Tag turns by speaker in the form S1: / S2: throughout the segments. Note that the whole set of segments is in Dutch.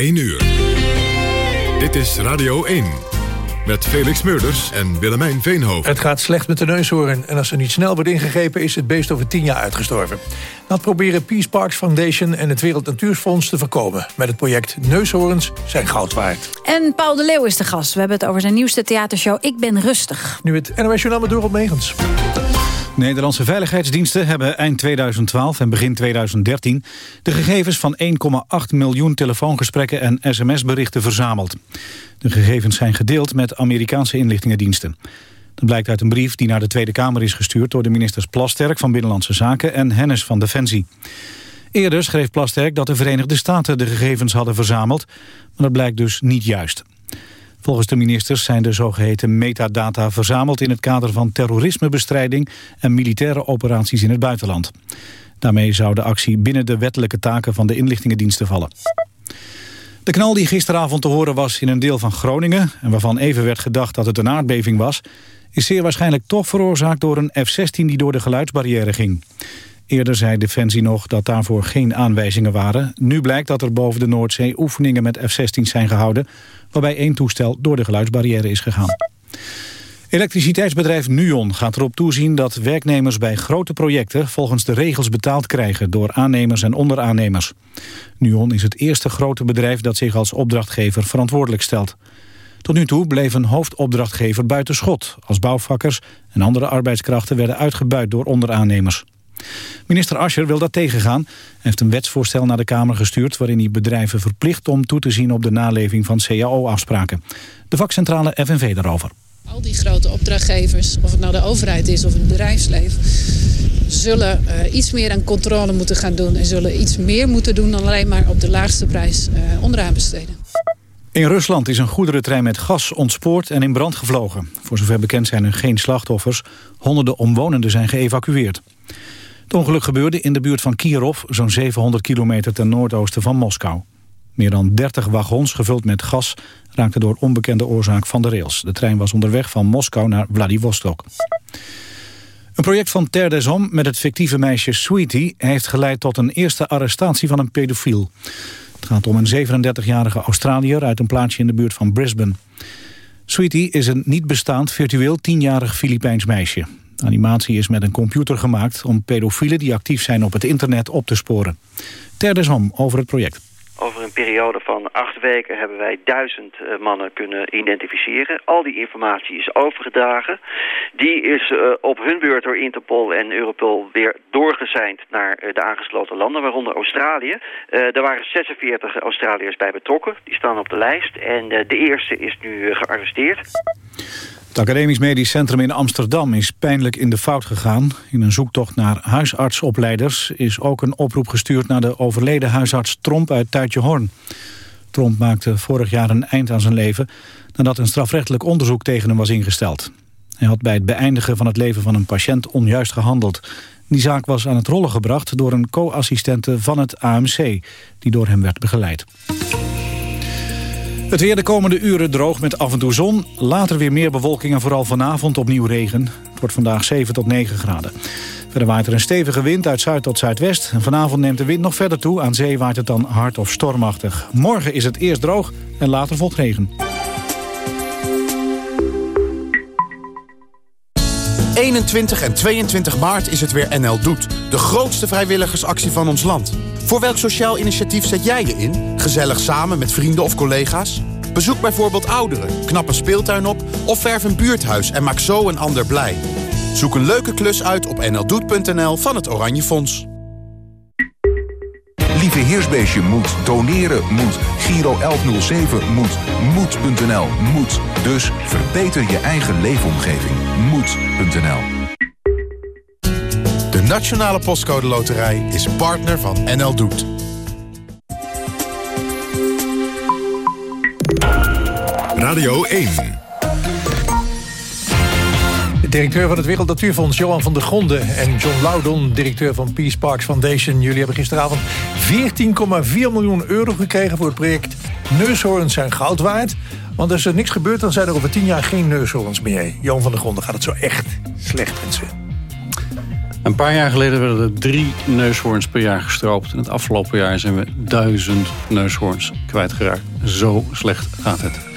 S1: 1 uur. Dit is Radio 1. Met Felix Meurders en Willemijn Veenhoven.
S2: Het gaat slecht met de neushoorn. En als er niet snel wordt ingegrepen... is het beest over tien jaar uitgestorven. Dat proberen Peace Parks Foundation en het Wereld Natuursfonds te voorkomen. Met het project Neushoorns zijn goud waard.
S3: En Paul de Leeuw is de gast. We hebben het over zijn nieuwste theatershow Ik ben rustig.
S2: Nu het NOS Journaal met Dorot Megens.
S4: Nederlandse veiligheidsdiensten hebben eind 2012 en begin 2013... de gegevens van 1,8 miljoen telefoongesprekken en sms-berichten verzameld. De gegevens zijn gedeeld met Amerikaanse inlichtingendiensten. Dat blijkt uit een brief die naar de Tweede Kamer is gestuurd... door de ministers Plasterk van Binnenlandse Zaken en Hennis van Defensie. Eerder schreef Plasterk dat de Verenigde Staten de gegevens hadden verzameld... maar dat blijkt dus niet juist. Volgens de ministers zijn de zogeheten metadata verzameld... in het kader van terrorismebestrijding en militaire operaties in het buitenland. Daarmee zou de actie binnen de wettelijke taken van de inlichtingendiensten vallen. De knal die gisteravond te horen was in een deel van Groningen... en waarvan even werd gedacht dat het een aardbeving was... is zeer waarschijnlijk toch veroorzaakt door een F-16 die door de geluidsbarrière ging. Eerder zei Defensie nog dat daarvoor geen aanwijzingen waren. Nu blijkt dat er boven de Noordzee oefeningen met F-16 zijn gehouden... waarbij één toestel door de geluidsbarrière is gegaan. Elektriciteitsbedrijf Nuon gaat erop toezien dat werknemers bij grote projecten volgens de regels betaald krijgen door aannemers en onderaannemers. Nuon is het eerste grote bedrijf dat zich als opdrachtgever verantwoordelijk stelt. Tot nu toe bleef een hoofdopdrachtgever buiten schot als bouwvakkers en andere arbeidskrachten werden uitgebuit door onderaannemers. Minister Ascher wil dat tegengaan. Hij heeft een wetsvoorstel naar de Kamer gestuurd... waarin hij bedrijven verplicht om toe te zien op de naleving van CAO-afspraken. De vakcentrale FNV daarover.
S5: Al die grote opdrachtgevers, of het nou de overheid is of het bedrijfsleven... zullen uh, iets meer aan controle moeten gaan doen... en zullen iets meer moeten doen dan alleen maar op de laagste prijs uh, onderaan besteden.
S4: In Rusland is een goederentrein met gas ontspoord en in brand gevlogen. Voor zover bekend zijn er geen slachtoffers. Honderden omwonenden zijn geëvacueerd. Het ongeluk gebeurde in de buurt van Kirov, zo'n 700 kilometer ten noordoosten van Moskou. Meer dan 30 wagons gevuld met gas raakten door onbekende oorzaak van de rails. De trein was onderweg van Moskou naar Vladivostok. Een project van Terre des Hommes met het fictieve meisje Sweetie... heeft geleid tot een eerste arrestatie van een pedofiel. Het gaat om een 37-jarige Australiër uit een plaatsje in de buurt van Brisbane. Sweetie is een niet bestaand virtueel tienjarig Filipijns meisje. Animatie is met een computer gemaakt om pedofielen die actief zijn op het internet op te sporen. Ter desom over het project.
S6: Over een periode van acht weken hebben wij duizend uh, mannen kunnen identificeren. Al die informatie is overgedragen. Die is uh, op hun beurt door Interpol en Europol weer doorgezeind naar uh, de aangesloten landen, waaronder Australië. er waren 46 Australiërs bij betrokken. Die staan op de lijst. En de eerste is nu gearresteerd.
S4: Het Academisch Medisch Centrum in Amsterdam is pijnlijk in de fout gegaan. In een zoektocht naar huisartsopleiders is ook een oproep gestuurd... naar de overleden huisarts Tromp uit Tuitjehoorn. Tromp maakte vorig jaar een eind aan zijn leven... nadat een strafrechtelijk onderzoek tegen hem was ingesteld. Hij had bij het beëindigen van het leven van een patiënt onjuist gehandeld. Die zaak was aan het rollen gebracht door een co-assistente van het AMC... die door hem werd begeleid. Het weer de komende uren droog met af en toe zon. Later weer meer bewolking en vooral vanavond opnieuw regen. Het wordt vandaag 7 tot 9 graden. Verder waait er een stevige wind uit zuid tot zuidwest. En vanavond neemt de wind nog verder toe. Aan zee waait het dan hard of stormachtig. Morgen is het eerst droog en later volgt regen.
S7: 21 en 22 maart is het weer NL Doet. De grootste vrijwilligersactie van ons land. Voor welk sociaal initiatief zet jij je in? Gezellig samen met vrienden of collega's? Bezoek bijvoorbeeld ouderen, knap een speeltuin op... of verf een buurthuis en maak zo een ander blij. Zoek een leuke klus uit op nldoet.nl van het Oranje Fonds.
S8: Lieve Heersbeestje moet, doneren moet, Giro 1107 moet, moed.nl moet. Dus verbeter je eigen leefomgeving. Moed.nl
S7: Nationale Postcode Loterij is partner van NL Doet.
S1: Radio 1.
S2: De directeur van het Wereld Natuurfonds, Johan van der Gronden... en John Loudon, directeur van Peace Parks Foundation... jullie hebben gisteravond 14,4 miljoen euro gekregen... voor het project Neushoorns zijn goud waard. Want als er niks gebeurt, dan zijn er over 10 jaar geen neushoorns meer. Johan van der Gronden, gaat het zo echt slecht met ze?
S9: Een paar jaar geleden werden er drie neushoorns per jaar gestroopt. En het afgelopen jaar zijn we duizend neushoorns kwijtgeraakt. Zo slecht gaat het.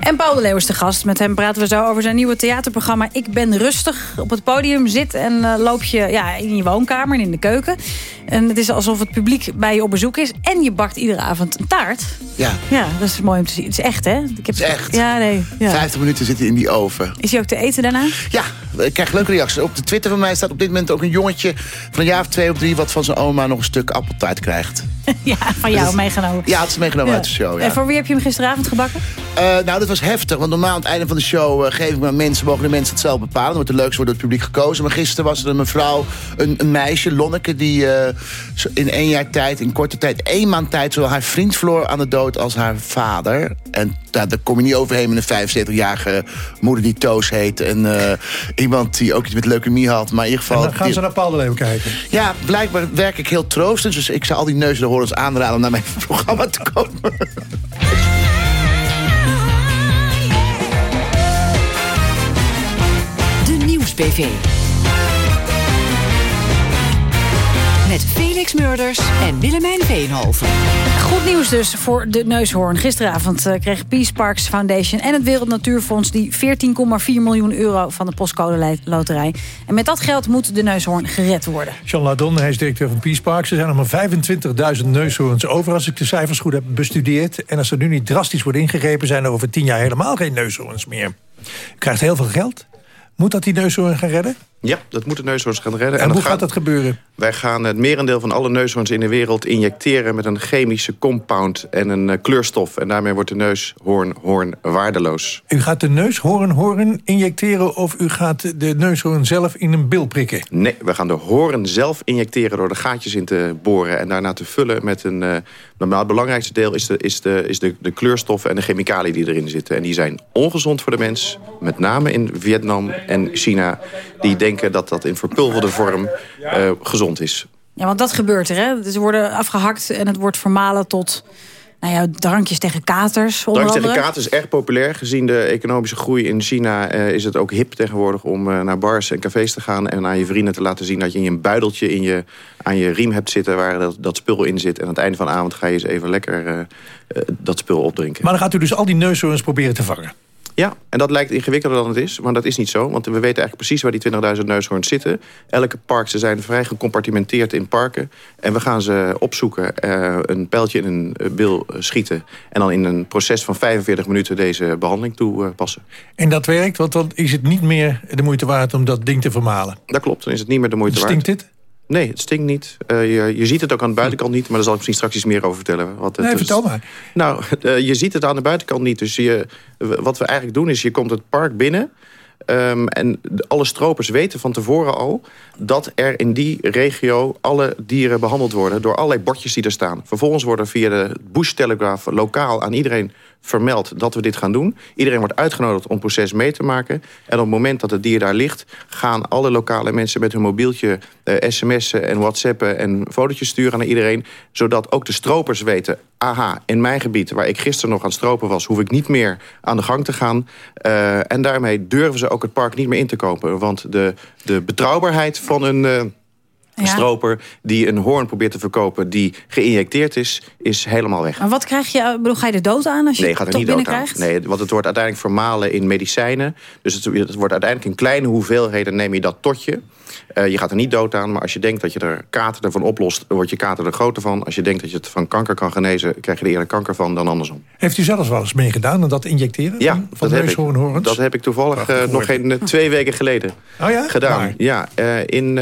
S3: En Paul de Leeuw is de gast. Met hem praten we zo over zijn nieuwe theaterprogramma Ik ben rustig. Op het podium zit en uh, loop je ja, in je woonkamer en in de keuken. En het is alsof het publiek bij je op bezoek is. En je bakt iedere avond een taart.
S10: Ja.
S3: Ja, dat is mooi om te zien. Het is echt, hè? Ik
S10: heb... Het is echt.
S3: Ja, nee. Ja.
S10: 50 minuten zitten in die oven.
S3: Is hij ook te eten daarna?
S10: Ja, ik krijg leuke reacties. Op de Twitter van mij staat op dit moment ook een jongetje... van een jaar of twee of drie... wat van zijn oma nog een stuk appeltaart krijgt.
S3: ja, van jou meegenomen.
S10: Ja, het is meegenomen uit de show. Ja.
S3: En voor wie heb je hem gisteravond gebakken?
S10: Uh, nou, dat was heftig. Want normaal aan het einde van de show uh, geef ik maar mensen... mogen de mensen het zelf bepalen. Dan wordt de leukste wordt door het publiek gekozen. Maar gisteren was er een mevrouw, een, een meisje, Lonneke... die uh, in één jaar tijd, in korte tijd, één maand tijd... zowel haar vriend verloor aan de dood als haar vader. En daar, daar kom je niet overheen met een 75-jarige moeder die Toos heet. En iemand die ook iets met leukemie had. Maar in ieder geval...
S2: En dan gaan ze naar Paul de Leeuw kijken.
S10: Ja, blijkbaar werk ik heel troostend. Dus ik zou al die neuzen de horens aanraden om naar mijn programma te komen.
S11: De Nieuwsbv. Met Felix Murders en Willemijn Veenhoven.
S3: Goed nieuws dus voor de neushoorn. Gisteravond uh, kreeg Peace Parks Foundation en het Wereld Natuurfonds... die 14,4 miljoen euro van de postcode loterij. En met dat geld moet de neushoorn gered worden.
S2: Jean Ladon, hij is directeur van Peace Parks. Er zijn nog maar 25.000 neushoorns over... als ik de cijfers goed heb bestudeerd. En als er nu niet drastisch wordt ingegrepen... zijn er over 10 jaar helemaal geen neushoorns meer. U krijgt heel veel geld. Moet dat die neushoorn gaan redden?
S12: Ja, dat moet de neushoorns gaan redden.
S2: En, en hoe gaat dat gebeuren?
S12: Wij gaan het merendeel van alle neushoorns in de wereld injecteren... met een chemische compound en een uh, kleurstof. En daarmee wordt de neushoorn hoorn waardeloos.
S2: U gaat de neushoorn hoorn injecteren... of u gaat de neushoorn zelf in een bil prikken?
S12: Nee, we gaan de hoorn zelf injecteren... door de gaatjes in te boren en daarna te vullen met een... Uh, maar het belangrijkste deel is, de, is, de, is de, de kleurstoffen en de chemicaliën die erin zitten. En die zijn ongezond voor de mens. Met name in Vietnam en China. Die denken dat dat in verpulverde vorm uh, gezond is.
S3: Ja, want dat gebeurt er, hè? Ze worden afgehakt en het wordt vermalen tot nou ja, drankjes tegen katers.
S12: Drankjes tegen katers is erg populair. Gezien de economische groei in China uh, is het ook hip tegenwoordig... om uh, naar bars en cafés te gaan en aan je vrienden te laten zien... dat je een buideltje in je, aan je riem hebt zitten waar dat, dat spul in zit. En aan het einde van de avond ga je eens even lekker uh, dat spul opdrinken.
S2: Maar dan gaat u dus al die neushoorns proberen te vangen?
S12: Ja, en dat lijkt ingewikkelder dan het is, maar dat is niet zo. Want we weten eigenlijk precies waar die 20.000 neushoorns zitten. Elke park, ze zijn vrij gecompartimenteerd in parken. En we gaan ze opzoeken, uh, een pijltje in een bil schieten... en dan in een proces van 45 minuten deze behandeling toepassen.
S2: En dat werkt, want dan is het niet meer de moeite waard om dat ding te vermalen?
S12: Dat klopt, dan is het niet meer de moeite
S2: Stinkt
S12: waard.
S2: Stinkt dit?
S12: Nee, het stinkt niet. Uh, je, je ziet het ook aan de buitenkant niet, maar daar zal ik misschien straks iets meer over vertellen.
S2: Wat het, nee, vertel maar.
S12: Nou, uh, je ziet het aan de buitenkant niet. Dus je, wat we eigenlijk doen is, je komt het park binnen... Um, en alle stropers weten van tevoren al dat er in die regio alle dieren behandeld worden door allerlei bordjes die er staan. Vervolgens worden via de Bush Telegraph lokaal aan iedereen vermeld dat we dit gaan doen. Iedereen wordt uitgenodigd om het proces mee te maken. En op het moment dat het dier daar ligt... gaan alle lokale mensen met hun mobieltje uh, sms'en en whatsappen... en fotootjes sturen naar iedereen. Zodat ook de stropers weten... aha, in mijn gebied waar ik gisteren nog aan het stropen was... hoef ik niet meer aan de gang te gaan. Uh, en daarmee durven ze ook het park niet meer in te kopen. Want de, de betrouwbaarheid van een... Uh, ja. stroper die een hoorn probeert te verkopen... die geïnjecteerd is, is helemaal weg.
S3: Maar wat krijg je? Bedoel, ga je de dood aan als je
S12: nee, gaat er niet dood aan. Nee, want het wordt uiteindelijk vermalen in medicijnen. Dus het, het wordt uiteindelijk in kleine hoeveelheden... neem je dat tot je. Uh, je gaat er niet dood aan, maar als je denkt dat je er kater ervan oplost... wordt je kater er groter van. Als je denkt dat je het van kanker kan genezen... krijg je er eerder kanker van dan andersom.
S2: Heeft u zelfs wel eens meegedaan aan dat injecteren?
S12: Ja,
S2: van, van
S12: dat, heb ik, dat heb ik toevallig uh, nog geen uh, twee weken geleden
S2: oh ja?
S12: gedaan. Ja, in,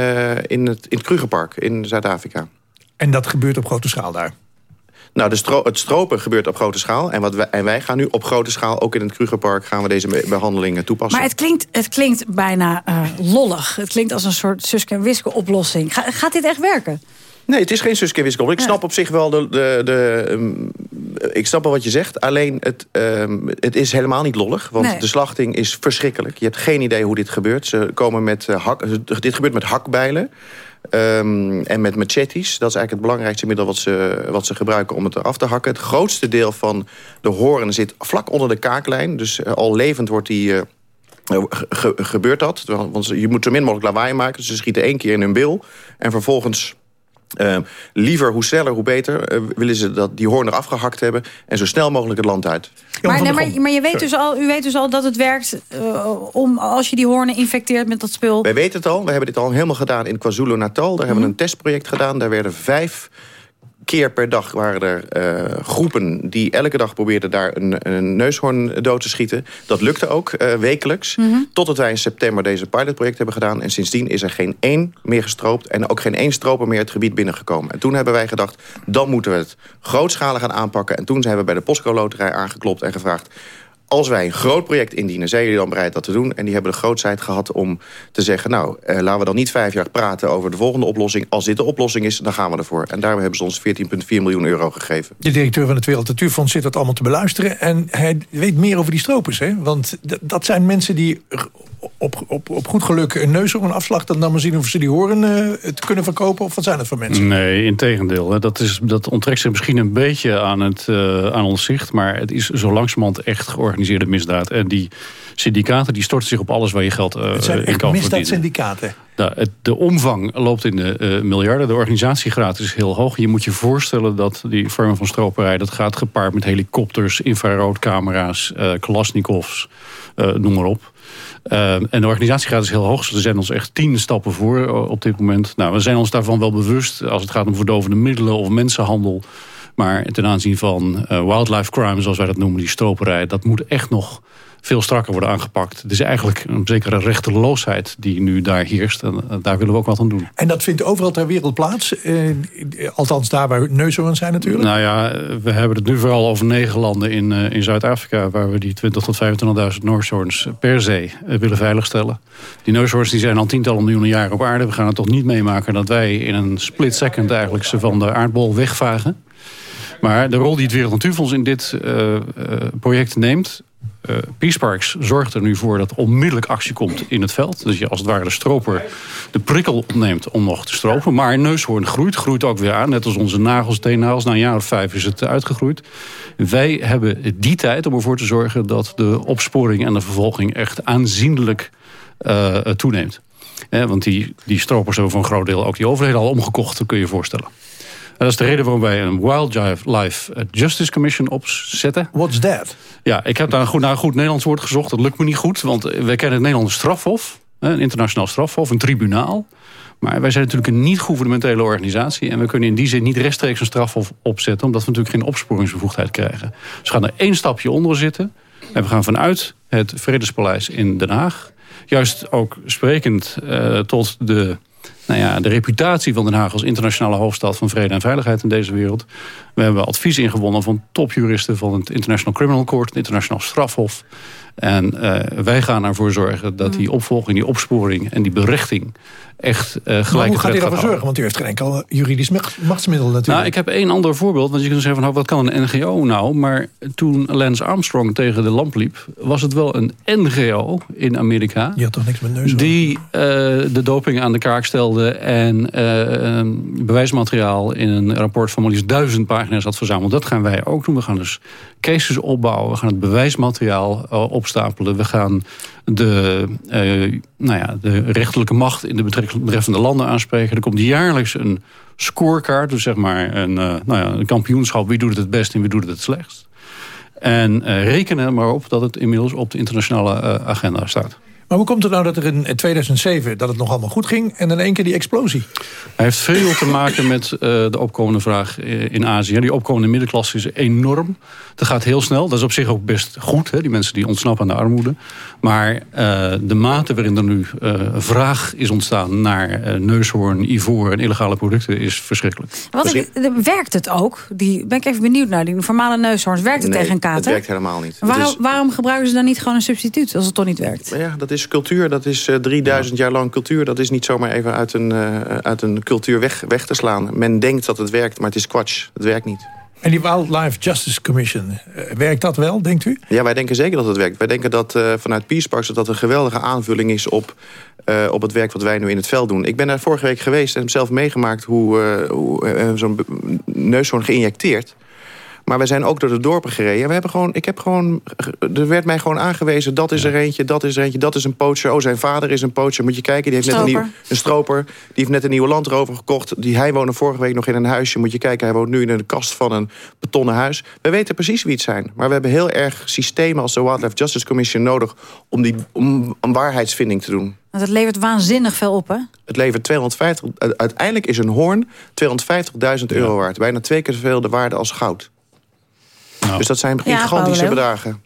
S12: in, het, in het Krugerpark in Zuid-Afrika.
S2: En dat gebeurt op grote schaal daar?
S12: Nou, de stro het stropen gebeurt op grote schaal. En, wat wij, en wij gaan nu op grote schaal, ook in het Krugerpark... gaan we deze behandelingen toepassen.
S3: Maar het klinkt, het klinkt bijna uh, lollig. Het klinkt als een soort Suske en Wiske oplossing. Ga, gaat dit echt werken?
S12: Nee, het is geen Suske en Wiske Ik snap op zich wel de... de, de um, ik snap wel wat je zegt. Alleen, het, um, het is helemaal niet lollig. Want
S3: Nee.
S12: de slachting is verschrikkelijk. Je hebt geen idee hoe dit gebeurt. Ze komen met, uh, hak, dit gebeurt met hakbijlen. Um, en met machetes. Dat is eigenlijk het belangrijkste middel wat ze, wat ze gebruiken om het eraf te hakken. Het grootste deel van de horen zit vlak onder de kaaklijn. Dus uh, al levend wordt die, eh, ge- gebeurt dat. Want je moet zo min mogelijk lawaai maken. Ze schieten één keer in hun bil. En vervolgens eh, liever, hoe sneller, hoe beter... eh, willen ze dat die hoorn eraf gehakt hebben... en zo snel mogelijk het land uit.
S3: Maar, nee, maar, maar je weet dus al, u weet dus al dat het werkt eh, om als je die hoornen infecteert met dat spul.
S12: Wij weten het al. We hebben dit al helemaal gedaan in KwaZulu-Natal. Daar hebben we
S3: Mhm.
S12: een testproject gedaan. Daar werden vijf keer per dag waren er eh, groepen... die elke dag probeerden daar een, een neushoorn dood te schieten. Dat lukte ook eh, wekelijks.
S3: Mhm.
S12: Totdat wij in september deze pilotproject hebben gedaan. En sindsdien is er geen één meer gestroopt... en ook geen één stroper meer het gebied binnengekomen. En toen hebben wij gedacht, dan moeten we het grootschalig gaan aanpakken. En toen zijn we bij de Postco Loterij aangeklopt en gevraagd... Als wij een groot project indienen, zijn jullie dan bereid dat te doen? En die hebben de grootheid gehad om te zeggen... nou, eh, laten we dan niet vijf jaar praten over de volgende oplossing. Als dit de oplossing is, dan gaan we ervoor. En daarom hebben ze ons 14,4 miljoen euro gegeven.
S2: De directeur van het Wereld Natuurfonds zit dat allemaal te beluisteren. En hij weet meer over die stropers. Hè? Want dat zijn mensen die op, op, op goed geluk een neushoorn afslachten... en dan maar zien of ze die horen eh, het kunnen verkopen. Of wat zijn het voor mensen?
S9: Nee, in tegendeel. Dat, is, dat onttrekt zich misschien een beetje aan, het, eh, aan ons zicht. Maar het is zo langzamerhand echt georganiseerde misdaad. En die syndicaten die storten zich op alles waar je geld eh,
S2: Het zijn
S9: in kan verdienen.
S2: misdaadsyndicaten.
S9: Nou, het, de omvang loopt in de eh, miljarden. De organisatiegraad is heel hoog. Je moet je voorstellen dat die vormen van stroperij... dat gaat gepaard met helikopters, infraroodcamera's, Kalashnikovs, eh, noem maar op. En de organisatiegraad is heel hoog. Ze zijn ons echt tien stappen voor op dit moment. Nou, we zijn ons daarvan wel bewust als het gaat om verdovende middelen of mensenhandel. Maar ten aanzien van wildlife crime, zoals wij dat noemen, die stroperij... dat moet echt nog veel strakker worden aangepakt. Het is eigenlijk een zekere rechteloosheid die nu daar heerst. En eh, daar willen we ook wat aan doen.
S2: En dat vindt overal ter wereld plaats. Eh, althans daar waar neushoorns zijn natuurlijk.
S9: Nou ja, we hebben het nu vooral over negen landen in, eh, in Zuid-Afrika... waar we die 20.000 tot 25.000 neushoorns per eh, willen veiligstellen. Die neushoorns die zijn al tientallen miljoenen jaren op aarde. We gaan het toch niet meemaken dat wij in een split second... eigenlijk ze van de aardbol wegvagen. Maar de rol die het Wereld Natuurfonds in dit project neemt... eh Peace Parks zorgt er nu voor dat onmiddellijk actie komt in het veld. Dus je als het ware de stroper de prikkel opneemt om nog te stropen. Maar neushoorn groeit, groeit ook weer aan. Net als onze nagels, teennagels. Na een jaar of vijf is het uitgegroeid. Wij hebben die tijd om ervoor te zorgen dat de opsporing en de vervolging echt aanzienlijk eh, toeneemt. Eh, want die, die stropers hebben voor een groot deel ook die overheden al omgekocht, dat kun je je voorstellen. En dat is de reden waarom wij een Wildlife Justice Commission opzetten.
S2: What's that?
S9: Ja, ik heb daar een goed, naar een goed Nederlands woord gezocht. Dat lukt me niet goed, want wij kennen het Nederlandse strafhof. Een internationaal strafhof, een tribunaal. Maar wij zijn natuurlijk een niet-governementele organisatie... en we kunnen in die zin niet rechtstreeks een strafhof opzetten... omdat we natuurlijk geen opsporingsbevoegdheid krijgen. Dus we gaan er één stapje onder zitten... en we gaan vanuit het Vredespaleis in Den Haag... juist ook sprekend eh, tot de nou ja, de reputatie van Den Haag als internationale hoofdstad van vrede en veiligheid in deze wereld. We hebben advies ingewonnen van topjuristen van het International Criminal Court, het Internationaal Strafhof. En eh, wij gaan ervoor zorgen dat die opvolging, die opsporing en die berechting echt uh, gelijk
S2: Maar hoe gaat u daarvoor zorgen? Want u heeft geen enkel juridisch machtsmiddel natuurlijk.
S9: Nou, ik heb één ander voorbeeld. Want je kunt zeggen van, nou, wat kan een NGO nou? Maar toen Lance Armstrong tegen de lamp liep... was het wel een NGO in Amerika...
S2: Die had toch niks met neus
S9: Die uh, de doping aan de kaak stelde... en uh, bewijsmateriaal in een rapport van maar liefst duizend pagina's had verzameld. Dat gaan wij ook doen. We gaan dus cases opbouwen. We gaan het bewijsmateriaal uh, We gaan de, uh, nou ja, de rechterlijke macht in de betreffende landen aanspreken. Er komt jaarlijks een scorecard, dus zeg maar een, uh, nou ja, een kampioenschap. Wie doet het het best en wie doet het het slechtst. En uh, rekenen maar op dat het inmiddels op de internationale agenda staat.
S2: Maar hoe komt het nou dat er in 2007 dat het nog allemaal goed ging... en in één keer die explosie?
S9: Hij heeft veel te maken met uh, de opkomende vraag in Azië. Die opkomende middenklasse is enorm. Dat gaat heel snel. Dat is op zich ook best goed. Hè? Die mensen die ontsnappen aan de armoede. Maar uh, de mate waarin er nu uh, vraag is ontstaan... naar neushoorn, ivoor en illegale producten is verschrikkelijk.
S3: Wat ik, werkt het ook? Die, ben ik even benieuwd naar. Die normale neushoorns, werkt het
S12: nee,
S3: tegen een kater?
S12: het werkt helemaal niet.
S3: Waarom,
S12: is...
S3: waarom gebruiken ze dan niet gewoon een substituut... als het toch niet werkt?
S12: Ja, dat is cultuur. Dat is uh, 3000 jaar lang cultuur. Dat is niet zomaar even uit een, uh, uit een cultuur weg, weg te slaan. Men denkt dat het werkt, maar het is kwats. Het werkt niet.
S2: En die Wildlife Justice Commission, uh, werkt dat wel, denkt u?
S12: Ja, wij denken zeker dat het werkt. Wij denken dat uh, vanuit Peace Parks dat, dat een geweldige aanvulling is op, uh, op het werk wat wij nu in het veld doen. Ik ben daar vorige week geweest en heb zelf meegemaakt hoe, hoe zo'n neushoorn geïnjecteerd. Maar we zijn ook door de dorpen gereden. We hebben gewoon, ik heb gewoon, er werd mij gewoon aangewezen... dat is er eentje, dat is er eentje, dat is een poacher. Oh, zijn vader is een poacher. Moet je kijken, die heeft net een, nieuw, een stroper. Die heeft net een nieuwe Land Rover gekocht. Die, hij woonde vorige week nog in een huisje. Moet je kijken, hij woont nu in een kast van een betonnen huis. We weten precies wie het zijn. Maar we hebben heel erg systemen als de Wildlife Justice Commission nodig... om, die, om een waarheidsvinding te doen.
S3: Want het levert waanzinnig veel op, hè?
S12: Het levert 250... Uiteindelijk is een hoorn 250.000 euro waard. Bijna twee keer zoveel de waarde als goud. Nou. Dus dat zijn gigantische ja, bedragen.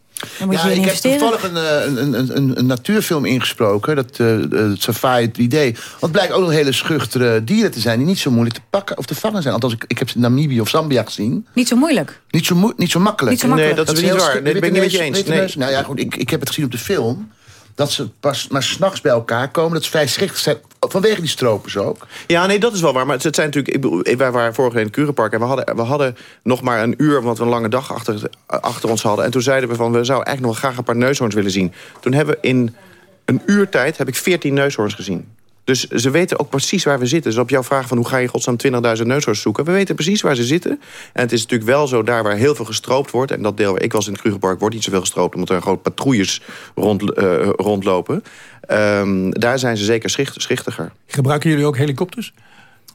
S10: ja, ik heb toevallig een, een, een, een, natuurfilm ingesproken. Dat uh, Safari het idee. Want het blijkt ook nog hele schuchtere dieren te zijn... die niet zo moeilijk te pakken of te vangen zijn. Althans, ik, ik heb ze in Namibië of Zambia gezien.
S3: Niet zo moeilijk?
S10: Niet zo, niet zo makkelijk.
S3: Niet zo makkelijk.
S12: Nee, dat, is niet waar. Nee, dat ben ik niet met je eens. Nee.
S10: Nou ja, goed, ik, ik heb het gezien op de film dat ze pas maar s'nachts bij elkaar komen. Dat ze vrij schrichtig zijn. Vanwege die stropers ook.
S12: Ja, nee, dat is wel waar. Maar het zijn natuurlijk... Bedoel, wij waren vorige in het Kurenpark... en we hadden, we hadden nog maar een uur... want we een lange dag achter, achter ons hadden. En toen zeiden we van... we zouden eigenlijk nog graag een paar neushoorns willen zien. Toen hebben we in een uur tijd... heb ik 14 neushoorns gezien. Dus ze weten ook precies waar we zitten. Dus op jouw vraag van hoe ga je godsnaam 20.000 neushoorns zoeken... we weten precies waar ze zitten. En het is natuurlijk wel zo daar waar heel veel gestroopt wordt... en dat deel waar ik was in het Krugerpark wordt niet zoveel gestroopt... omdat er een groot patrouilles rond, uh, rondlopen. Um, daar zijn ze zeker schichtiger.
S2: Gebruiken jullie ook helikopters?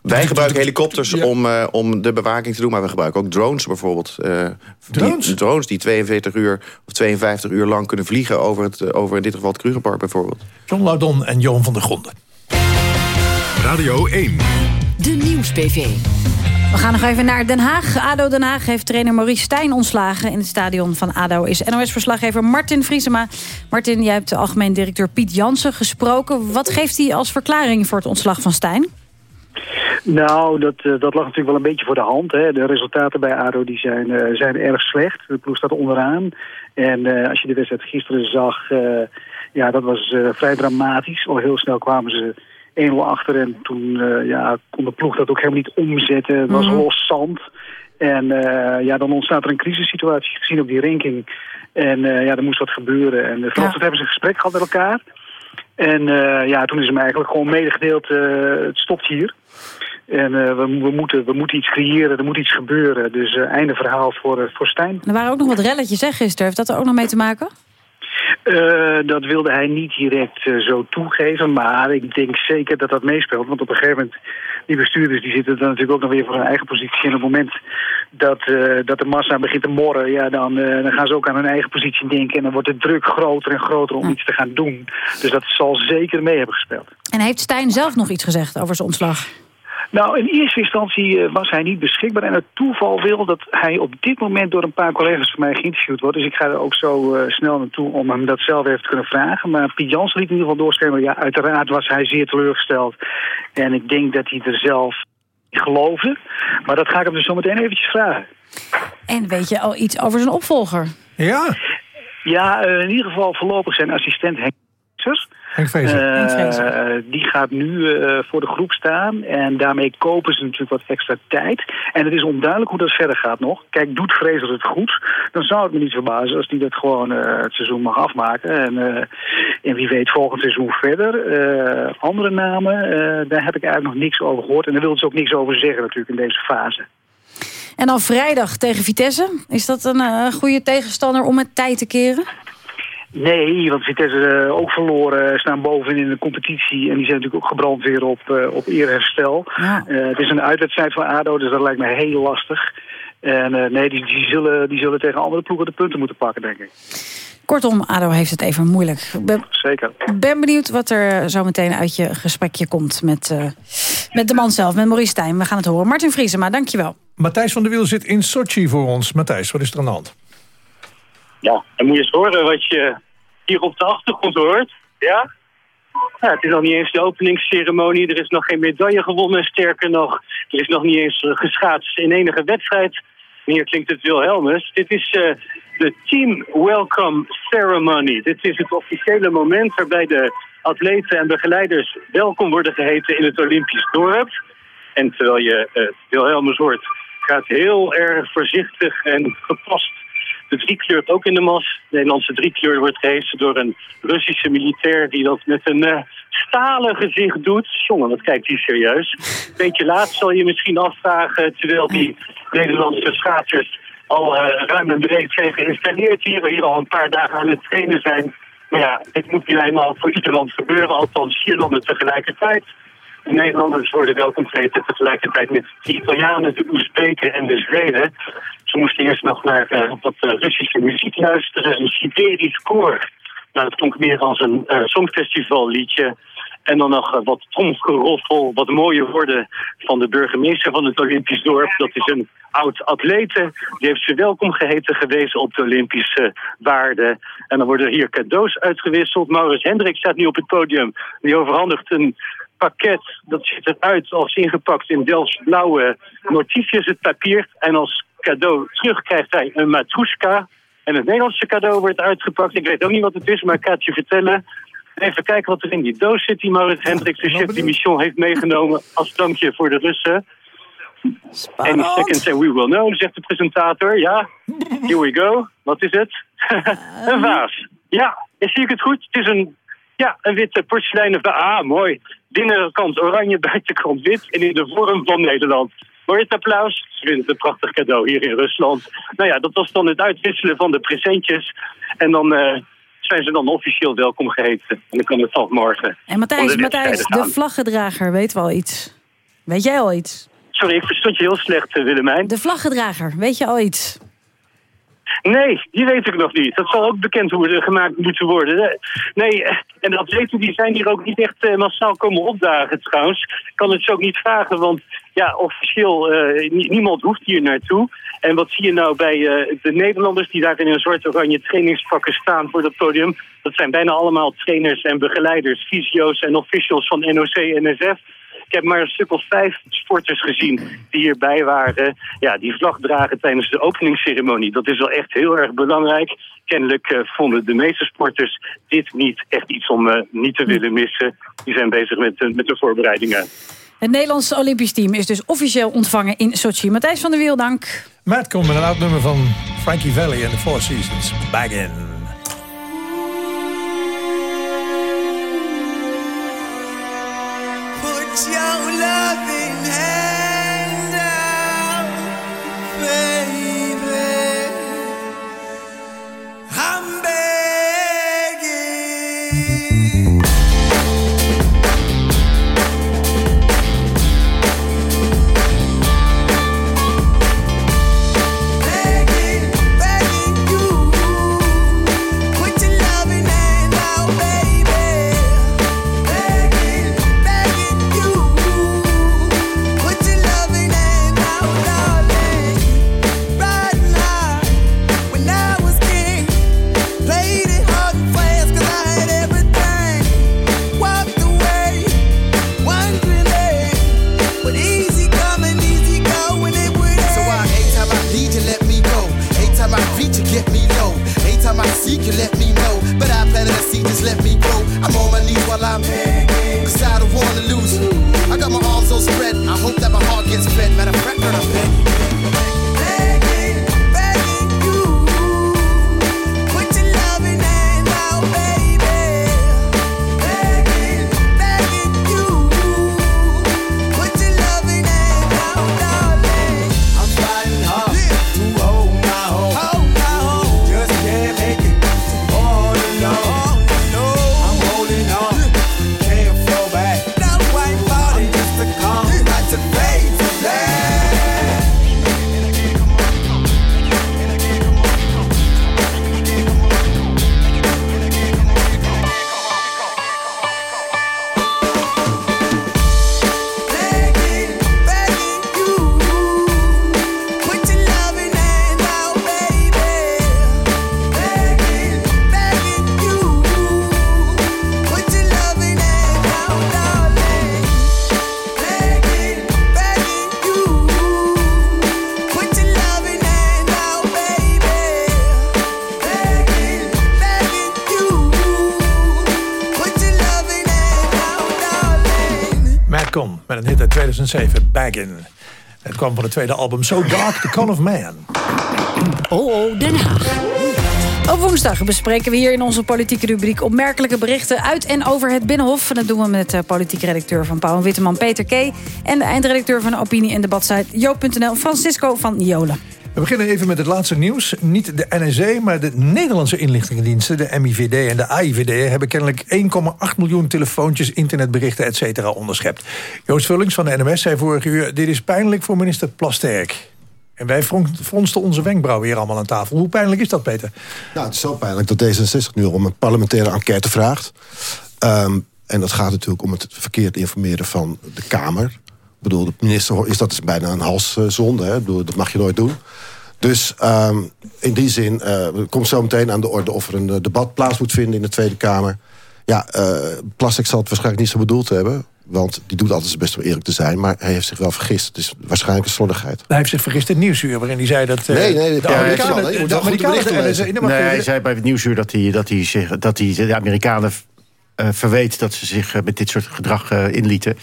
S12: Wij gebruiken helikopters om, uh, om de bewaking te doen. Maar we gebruiken ook drones bijvoorbeeld. Uh,
S2: drones?
S12: Die, drones die 42 uur of 52 uur lang kunnen vliegen... over, het, over in dit geval het Krugerpark bijvoorbeeld.
S2: John Laudon en Johan van der Gronden.
S1: Radio 1.
S11: De Nieuws-PV.
S3: We gaan nog even naar Den Haag. ADO Den Haag heeft trainer Maurice Stijn ontslagen. In het stadion van ADO is NOS-verslaggever Martin Vriesema. Martin, jij hebt de algemeen directeur Piet Jansen gesproken. Wat geeft hij als verklaring voor het ontslag van Stijn?
S13: Nou, dat, uh, dat lag natuurlijk wel een beetje voor de hand. Hè. De resultaten bij ADO die zijn, uh, zijn erg slecht. De ploeg staat onderaan. En uh, als je de wedstrijd gisteren zag, ja, dat was vrij dramatisch. Al heel snel kwamen ze 1-0 achter. En toen uh, ja, kon de ploeg dat ook helemaal niet omzetten. Het was mm -hmm. los zand. En uh, ja, dan ontstaat er een crisissituatie gezien op die ranking. En uh, ja, er moest wat gebeuren. En vanochtend ja. hebben ze een gesprek gehad met elkaar. En ja, toen is hem eigenlijk gewoon medegedeeld, het stopt hier. En we, we, moeten, we moeten iets creëren, er moet iets gebeuren. Dus einde verhaal voor, voor Stijn.
S3: Er waren ook nog wat relletjes, hè, gisteren. Heeft dat er ook nog mee te maken?
S13: Uh, dat wilde hij niet direct uh, zo toegeven, maar ik denk zeker dat dat meespeelt. Want op een gegeven moment, die bestuurders die zitten dan natuurlijk ook nog weer voor hun eigen positie. En op het moment dat, uh, dat de massa begint te morren, ja, dan, dan gaan ze ook aan hun eigen positie denken. En dan wordt de druk groter en groter om iets te gaan doen. Dus dat zal zeker mee hebben gespeeld.
S3: En heeft Stijn zelf nog iets gezegd over zijn ontslag?
S13: Nou, in eerste instantie uh, was hij niet beschikbaar. En het toeval wil dat hij op dit moment door een paar collega's van mij geïnterviewd wordt. Dus ik ga er ook zo uh, snel naartoe om hem dat zelf even te kunnen vragen. Maar Piet Jans liet in ieder geval doorschemeren. Ja, uiteraard was hij zeer teleurgesteld. En ik denk dat hij er zelf geloofde. Maar dat ga ik hem dus zo meteen eventjes vragen.
S3: En weet je al iets over zijn opvolger?
S2: Ja.
S13: Ja, uh, in ieder geval voorlopig zijn assistent Henk
S2: Henk Vezer.
S13: Uh, die gaat nu uh, voor de groep staan. En daarmee kopen ze natuurlijk wat extra tijd. En het is onduidelijk hoe dat verder gaat nog. Kijk, doet Vrezer het goed, dan zou het me niet verbazen als hij dat gewoon uh, het seizoen mag afmaken. En, en wie weet volgend seizoen verder. andere namen, daar heb ik eigenlijk nog niks over gehoord. En daar wil ze ook niks over zeggen natuurlijk in deze fase.
S3: En dan vrijdag tegen Vitesse. Is dat een goede tegenstander om met tijd te keren?
S13: Nee, want Vitesse uh, ook verloren, staan bovenin in de competitie. En die zijn natuurlijk ook gebrand weer op, uh, op eerherstel. Ja. Uh, het is een uitwedstrijd van ADO, dus dat lijkt me heel lastig. En nee, die, die, zullen, die zullen tegen andere ploegen de punten moeten pakken, denk ik.
S3: Kortom, ADO heeft het even moeilijk. Ben,
S13: Zeker.
S3: ben benieuwd wat er zo meteen uit je gesprekje komt met, met de man zelf, met Maurice Stijn. We gaan het horen. Martin Vriesema, dankjewel.
S2: Matthijs van der Wiel zit in Sochi voor ons. Matthijs, wat is er aan de hand?
S14: Ja, dan moet je eens horen wat je hier op de achtergrond hoort. Ja? ja? Het is nog niet eens de openingsceremonie. Er is nog geen medaille gewonnen. Sterker nog, er is nog niet eens geschaatst in enige wedstrijd. En hier klinkt het Wilhelmus. Dit is uh, de Team Welcome Ceremony. Dit is het officiële moment waarbij de atleten en begeleiders welkom worden geheten in het Olympisch dorp. En terwijl je uh, Wilhelmus hoort, gaat heel erg voorzichtig en gepast de driekleurt ook in de mas. De Nederlandse driekleur wordt gehesen door een Russische militair... die dat met een uh, stalen gezicht doet. Jongen, wat kijkt hij serieus. Een beetje laat zal je misschien afvragen... terwijl die Nederlandse schaatsers al eh, ruim en breed zijn geïnstalleerd hier. Hier al een paar dagen aan het trainen zijn. Maar ja, dit moet niet eenmaal voor ieder land gebeuren. Althans, vier landen tegelijkertijd. De Nederlanders worden welkom geheten tegelijkertijd met de Italianen, de Oezbeken en de Zweden. Ze moesten eerst nog naar uh, wat uh, Russische muziek luisteren, een Siberisch koor. Nou, dat klonk meer als een uh, songfestivalliedje. En dan nog wat tromgeroffel, wat mooie woorden van de burgemeester van het Olympisch dorp. Dat is een oud atlete. Die heeft ze welkom geheten gewezen op de Olympische waarden. En dan worden hier cadeaus uitgewisseld. Maurits Hendrik staat nu op het podium. Die overhandigt een pakket. Dat ziet eruit als ingepakt in Delfts blauwe het papier. En als cadeau terug krijgt hij een matroeska. En het Nederlandse cadeau wordt uitgepakt. Ik weet ook niet wat het is, maar ik ga het je vertellen. Even kijken wat er in die doos zit die Maurits Hendricks, de chef die mission, heeft meegenomen als dankje voor de Russen. Any second and we will know, zegt de presentator. Ja, here we go. Wat is het? een vaas. Ja, zie ik het goed? Het is een, ja, een witte porseleinen vaas. Ah, mooi. Binnenkant oranje, buitenkant wit en in de vorm van Nederland. Je het applaus? Ze vinden het een prachtig cadeau hier in Rusland. Nou ja, dat was dan het uitwisselen van de presentjes. En dan uh, zijn ze dan officieel welkom geheten. En dan kan het vanaf morgen.
S3: En Matthijs, Matthijs de vlaggedrager, weet wel iets? Weet jij al iets?
S14: Sorry, ik verstond je heel slecht, Willemijn.
S3: De vlaggedrager, weet je al iets?
S14: Nee, die weet ik nog niet. Dat zal ook bekend worden, gemaakt moeten worden. Nee, en de atleten die zijn hier ook niet echt massaal komen opdagen trouwens. Ik kan het zo ook niet vragen, want ja, officieel, niemand hoeft hier naartoe. En wat zie je nou bij de Nederlanders die daar in een soort oranje trainingspakken staan voor dat podium? Dat zijn bijna allemaal trainers en begeleiders, fysio's en officials van NOC-NSF. Ik heb maar een stuk of vijf sporters gezien die hierbij waren. Ja, die vlag dragen tijdens de openingsceremonie. Dat is wel echt heel erg belangrijk. Kennelijk uh, vonden de meeste sporters dit niet echt iets om uh, niet te willen missen. Die zijn bezig met, uh, met de voorbereidingen.
S3: Het Nederlandse Olympisch team is dus officieel ontvangen in Sochi. Matthijs van der Wiel, dank.
S15: Matt komt met een oud nummer van Frankie Valli en The Four Seasons. Back in. Met een hit uit 2007, Baggin. Het kwam van het tweede album So Dark, The Con of Man.
S11: Oh, oh, Den Haag.
S3: Op woensdag bespreken we hier in onze politieke rubriek... opmerkelijke berichten uit en over het Binnenhof. En dat doen we met de politieke redacteur van Pauw en Witteman, Peter K. En de eindredacteur van de opinie- en debatsite Joop.nl, Francisco van Jolen.
S2: We beginnen even met het laatste nieuws. Niet de NSE, maar de Nederlandse inlichtingendiensten... de MIVD en de AIVD hebben kennelijk 1,8 miljoen telefoontjes... internetberichten, et cetera, onderschept. Joost Vullings van de NMS zei vorige uur... dit is pijnlijk voor minister Plasterk. En wij fron- fronsten onze wenkbrauwen hier allemaal aan tafel. Hoe pijnlijk is dat, Peter?
S16: Nou, het is zo pijnlijk dat D66 nu om een parlementaire enquête vraagt. Ehm, en dat gaat natuurlijk om het verkeerd informeren van de Kamer. Ik bedoel, de minister is dat is bijna een halszonde. Hè? Dat mag je nooit doen. Dus ehm, in die zin eh, komt zo meteen aan de orde... of er een eh, debat plaats moet vinden in de Tweede Kamer. Ja, eh Plastic zal het waarschijnlijk niet zo bedoeld hebben... want die doet altijd zijn best om eerlijk te zijn... maar hij heeft zich wel vergist. Het is waarschijnlijk een slordigheid.
S2: Hij heeft zich vergist in het nieuwsuur, waarin hij zei dat... eh,
S16: Nee, nee,
S2: de
S16: ja,
S2: Amerikanen... de Amerikanen de
S16: lezen.
S2: nee,
S17: hij zei bij het nieuwsuur dat hij, dat hij, zich, dat hij de Amerikanen verweet... dat ze zich eh, met dit soort gedrag eh, inlieten.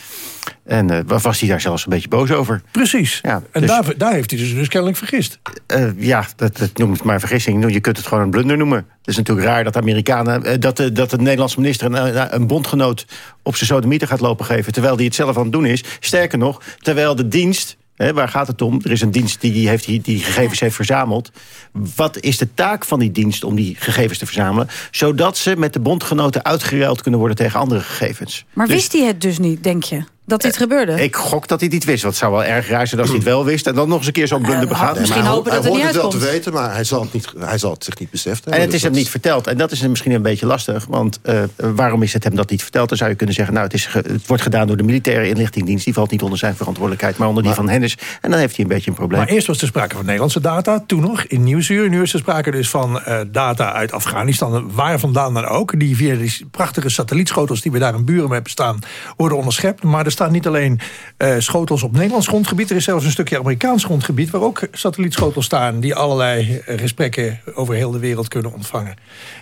S17: En eh, was hij daar zelfs een beetje boos over.
S2: Precies.
S17: Ja,
S2: En
S17: dus-
S2: daar, daar heeft hij dus, dus kennelijk vergist.
S17: Eh, ja, dat, dat noem het maar vergissing. Je kunt het gewoon een blunder noemen. Het is natuurlijk raar dat Amerikanen, eh, dat, de, dat de Nederlandse minister een, een- bondgenoot op zijn sodemieter gaat lopen geven, terwijl die het zelf aan het doen is. Sterker nog, terwijl de dienst. Waar gaat het om? Er is een dienst die die, heeft, die, die gegevens heeft verzameld. Wat is de taak van die dienst om die gegevens te verzamelen? Zodat ze met de bondgenoten uitgeruild kunnen worden tegen andere gegevens.
S3: Maar
S17: Dus-
S3: wist hij het dus niet, denk je? Dat dit gebeurde?
S17: Ik gok dat hij het niet wist. Want het zou wel erg raar zijn als hij het wel wist... en dan nog eens een keer zo'n blunder begaan.
S3: misschien
S16: hij,
S3: hopen
S16: hij
S3: dat het
S16: hoort
S3: niet
S16: het wel te weten, maar hij zal het, niet, hij zal het zich niet beseft hebben.
S17: En het is hem niet verteld. En dat is misschien een beetje lastig. Want eh, waarom is het hem dat niet verteld? Dan zou je kunnen zeggen... nou, het, is ge- het wordt gedaan door de militaire inlichtingdienst. Die valt niet onder zijn verantwoordelijkheid, maar onder die van Hennis. En dan heeft hij een beetje een probleem.
S2: Maar eerst was er sprake van Nederlandse data, toen nog in Nieuwsuur. Nu is er sprake dus van eh, data uit Afghanistan, waar vandaan dan ook. Die via die prachtige satellietschotels die we daar in Buren hebben staan, worden onderschept. Maar er staan niet alleen eh, schotels op Nederlands grondgebied. Er is zelfs een stukje Amerikaans grondgebied waar ook satellietschotels staan... die allerlei eh, gesprekken over heel de wereld kunnen ontvangen.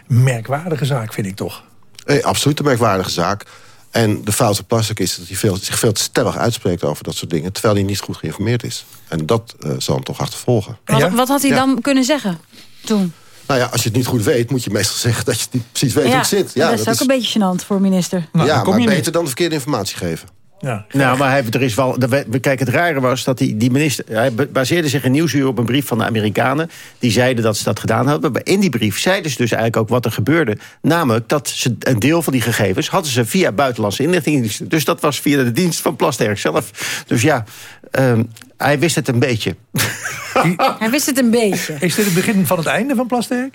S2: Merkwaardige zaak, vind ik toch.
S16: Eh, absoluut een merkwaardige zaak. En de fout van Plastic is dat hij veel, zich veel te stellig uitspreekt over dat soort dingen... terwijl hij niet goed geïnformeerd is. En dat zal hem toch achtervolgen.
S3: Wat, wat had hij
S16: Ja.
S3: dan kunnen zeggen toen?
S16: Nou ja, als je het niet goed weet, moet je meestal zeggen... dat je niet precies weet hoe het zit.
S3: dat is ook een beetje gênant voor een minister.
S16: ja, maar beter dan de verkeerde informatie geven.
S2: Ja.
S17: Nou, maar hij, er is wel. Kijk, het rare was dat die, die minister. Hij ba- baseerde zich in nieuwsuur op een brief van de Amerikanen. Die zeiden dat ze dat gedaan hadden. Maar in die brief zeiden ze dus eigenlijk ook wat er gebeurde. Namelijk dat ze een deel van die gegevens hadden ze via buitenlandse inlichtingendiensten. Dus dat was via de dienst van Plasterk zelf. Dus ja, ehm, hij wist het een beetje.
S3: Hij wist het een beetje.
S2: Is dit het begin van het einde van Plasterk?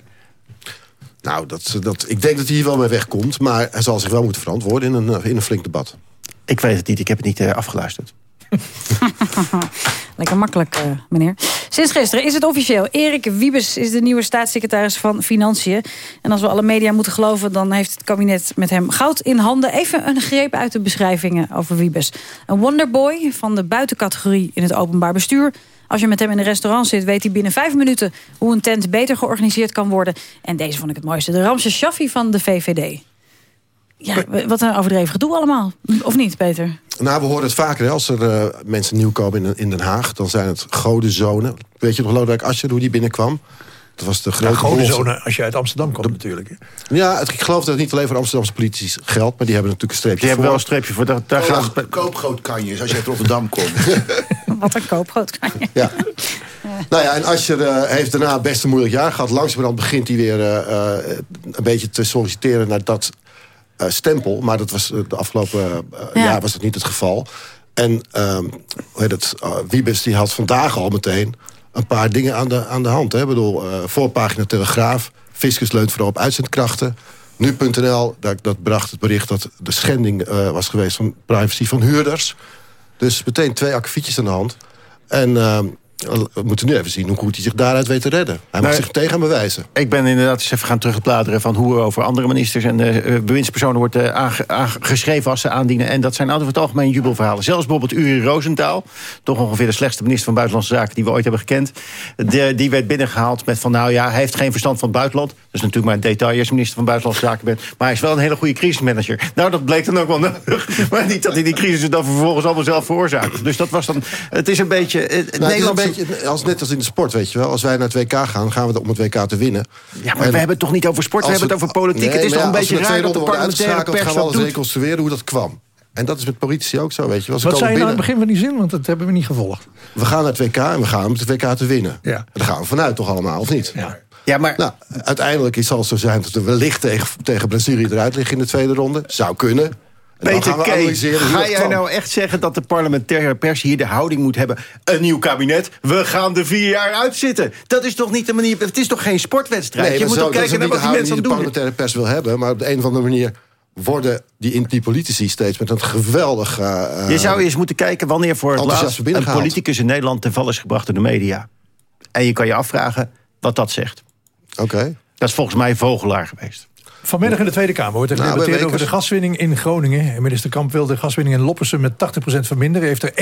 S16: Nou, dat, dat, ik denk dat hij hier wel mee wegkomt... maar hij zal zich wel moeten verantwoorden in een, in een flink debat.
S17: Ik weet het niet, ik heb het niet eh, afgeluisterd.
S3: Lekker makkelijk, eh, meneer. Sinds gisteren is het officieel. Erik Wiebes is de nieuwe staatssecretaris van Financiën. En als we alle media moeten geloven... dan heeft het kabinet met hem goud in handen. Even een greep uit de beschrijvingen over Wiebes. Een wonderboy van de buitencategorie in het openbaar bestuur. Als je met hem in een restaurant zit, weet hij binnen vijf minuten... hoe een tent beter georganiseerd kan worden. En deze vond ik het mooiste. De Ramse Shaffi van de VVD. Ja, wat een overdreven gedoe allemaal. Of niet, Peter?
S16: Nou, we horen het vaker. Hè, als er eh, mensen nieuw komen in, in Den Haag... dan zijn het godenzonen. Weet je nog Lodewijk Asscher, hoe die binnenkwam? Dat was de grote
S2: Ja, zone als je uit Amsterdam komt natuurlijk. hè.
S16: Ja, het, ik geloof dat het niet alleen voor Amsterdamse politici geldt... maar die hebben natuurlijk een streepje
S17: Die hebben
S16: voor.
S17: wel een streepje voor. Daar, daar
S10: Oh, koopgrootkanjes als je uit Rotterdam komt.
S3: Wat een koopgroot kan je.
S16: Ja. Nou ja, en Asscher eh, heeft daarna best een moeilijk jaar gehad. Langzamerhand begint hij weer eh, eh, een beetje te solliciteren naar dat eh, stempel. Maar dat was, eh, de afgelopen eh,
S3: Ja.
S16: jaar was dat niet het geval. En ehm, hoe heet het, Wiebes die had vandaag al meteen een paar dingen aan de, aan de hand. Hè. Ik bedoel, voorpagina Telegraaf, Fiscus leunt vooral op uitzendkrachten. Nu.nl, dat, dat bracht het bericht dat de schending was geweest van privacy van huurders. Dus meteen twee akkefietjes aan de hand. En ehm, we moeten nu even zien hoe goed hij zich daaruit weet te redden. Hij mag
S17: Nee.
S16: zich tegen hem bewijzen.
S17: Ik ben inderdaad eens even gaan terugbladeren van hoe er over andere ministers en eh, eh, bewindspersonen wordt eh, aangeschreven als ze aandienen. En dat zijn altijd over het algemeen jubelverhalen. Zelfs bijvoorbeeld Uri Rosenthal, toch ongeveer de slechtste minister van Buitenlandse Zaken die we ooit hebben gekend. De, die werd binnengehaald met van nou ja, hij heeft geen verstand van het buitenland. Dat is natuurlijk maar een detail als je minister van Buitenlandse Zaken bent. Maar hij is wel een hele goede crisismanager. Nou, dat bleek dan ook wel nodig. Maar niet dat hij die crisis dan vervolgens allemaal zelf veroorzaakt. Dus dat was dan, het is een beetje...
S16: Nou,
S17: Nederland
S16: beetje als, net als in de sport, weet je wel. Als wij naar het WK gaan, gaan we om het WK te winnen.
S17: Ja, maar we hebben het toch niet over sport, we hebben het over politiek.
S16: Nee,
S17: het is toch een beetje raar
S16: de
S17: dat de parlementaire pers
S16: gaan we alles reconstrueren hoe dat kwam. En dat is met politici ook zo, weet je. wel. Ze
S2: Wat
S16: komen
S2: zei je nou aan
S16: binnen,
S2: het begin van die zin? Want dat hebben we niet gevolgd.
S16: We gaan naar het WK en we gaan om het WK te winnen.
S2: Ja.
S16: Daar gaan we vanuit toch allemaal, of niet?
S2: Ja.
S17: Ja, maar...
S16: Nou, uiteindelijk zal het zo zijn dat we wellicht tegen, tegen Brazilië eruit liggen in de tweede ronde. Zou kunnen.
S17: Peter
S16: hoe
S17: ga jij nou echt zeggen dat de parlementaire pers hier de houding moet hebben... een nieuw kabinet, we gaan er vier jaar uitzitten. Dat is toch niet de manier... Het is toch geen sportwedstrijd?
S16: Nee,
S17: je moet
S16: zo-
S17: kijken naar wat
S16: de
S17: die mensen
S16: die de
S17: doen zijn.
S16: parlementaire pers wil hebben. Maar op de een of andere manier worden die, die politici steeds met een geweldig... eh,
S17: Je zou eerst moeten kijken wanneer voor het laatst... een politicus in Nederland ten val is gebracht door de media. En je kan je afvragen wat dat zegt.
S16: Oké.
S17: Dat is volgens mij Vogelaar geweest.
S2: Vanmiddag in de Tweede Kamer wordt er
S16: Nou,
S2: gedebatteerd over de gaswinning in Groningen. En minister Kamp wil de gaswinning in Loppersum met 80% verminderen. Heeft er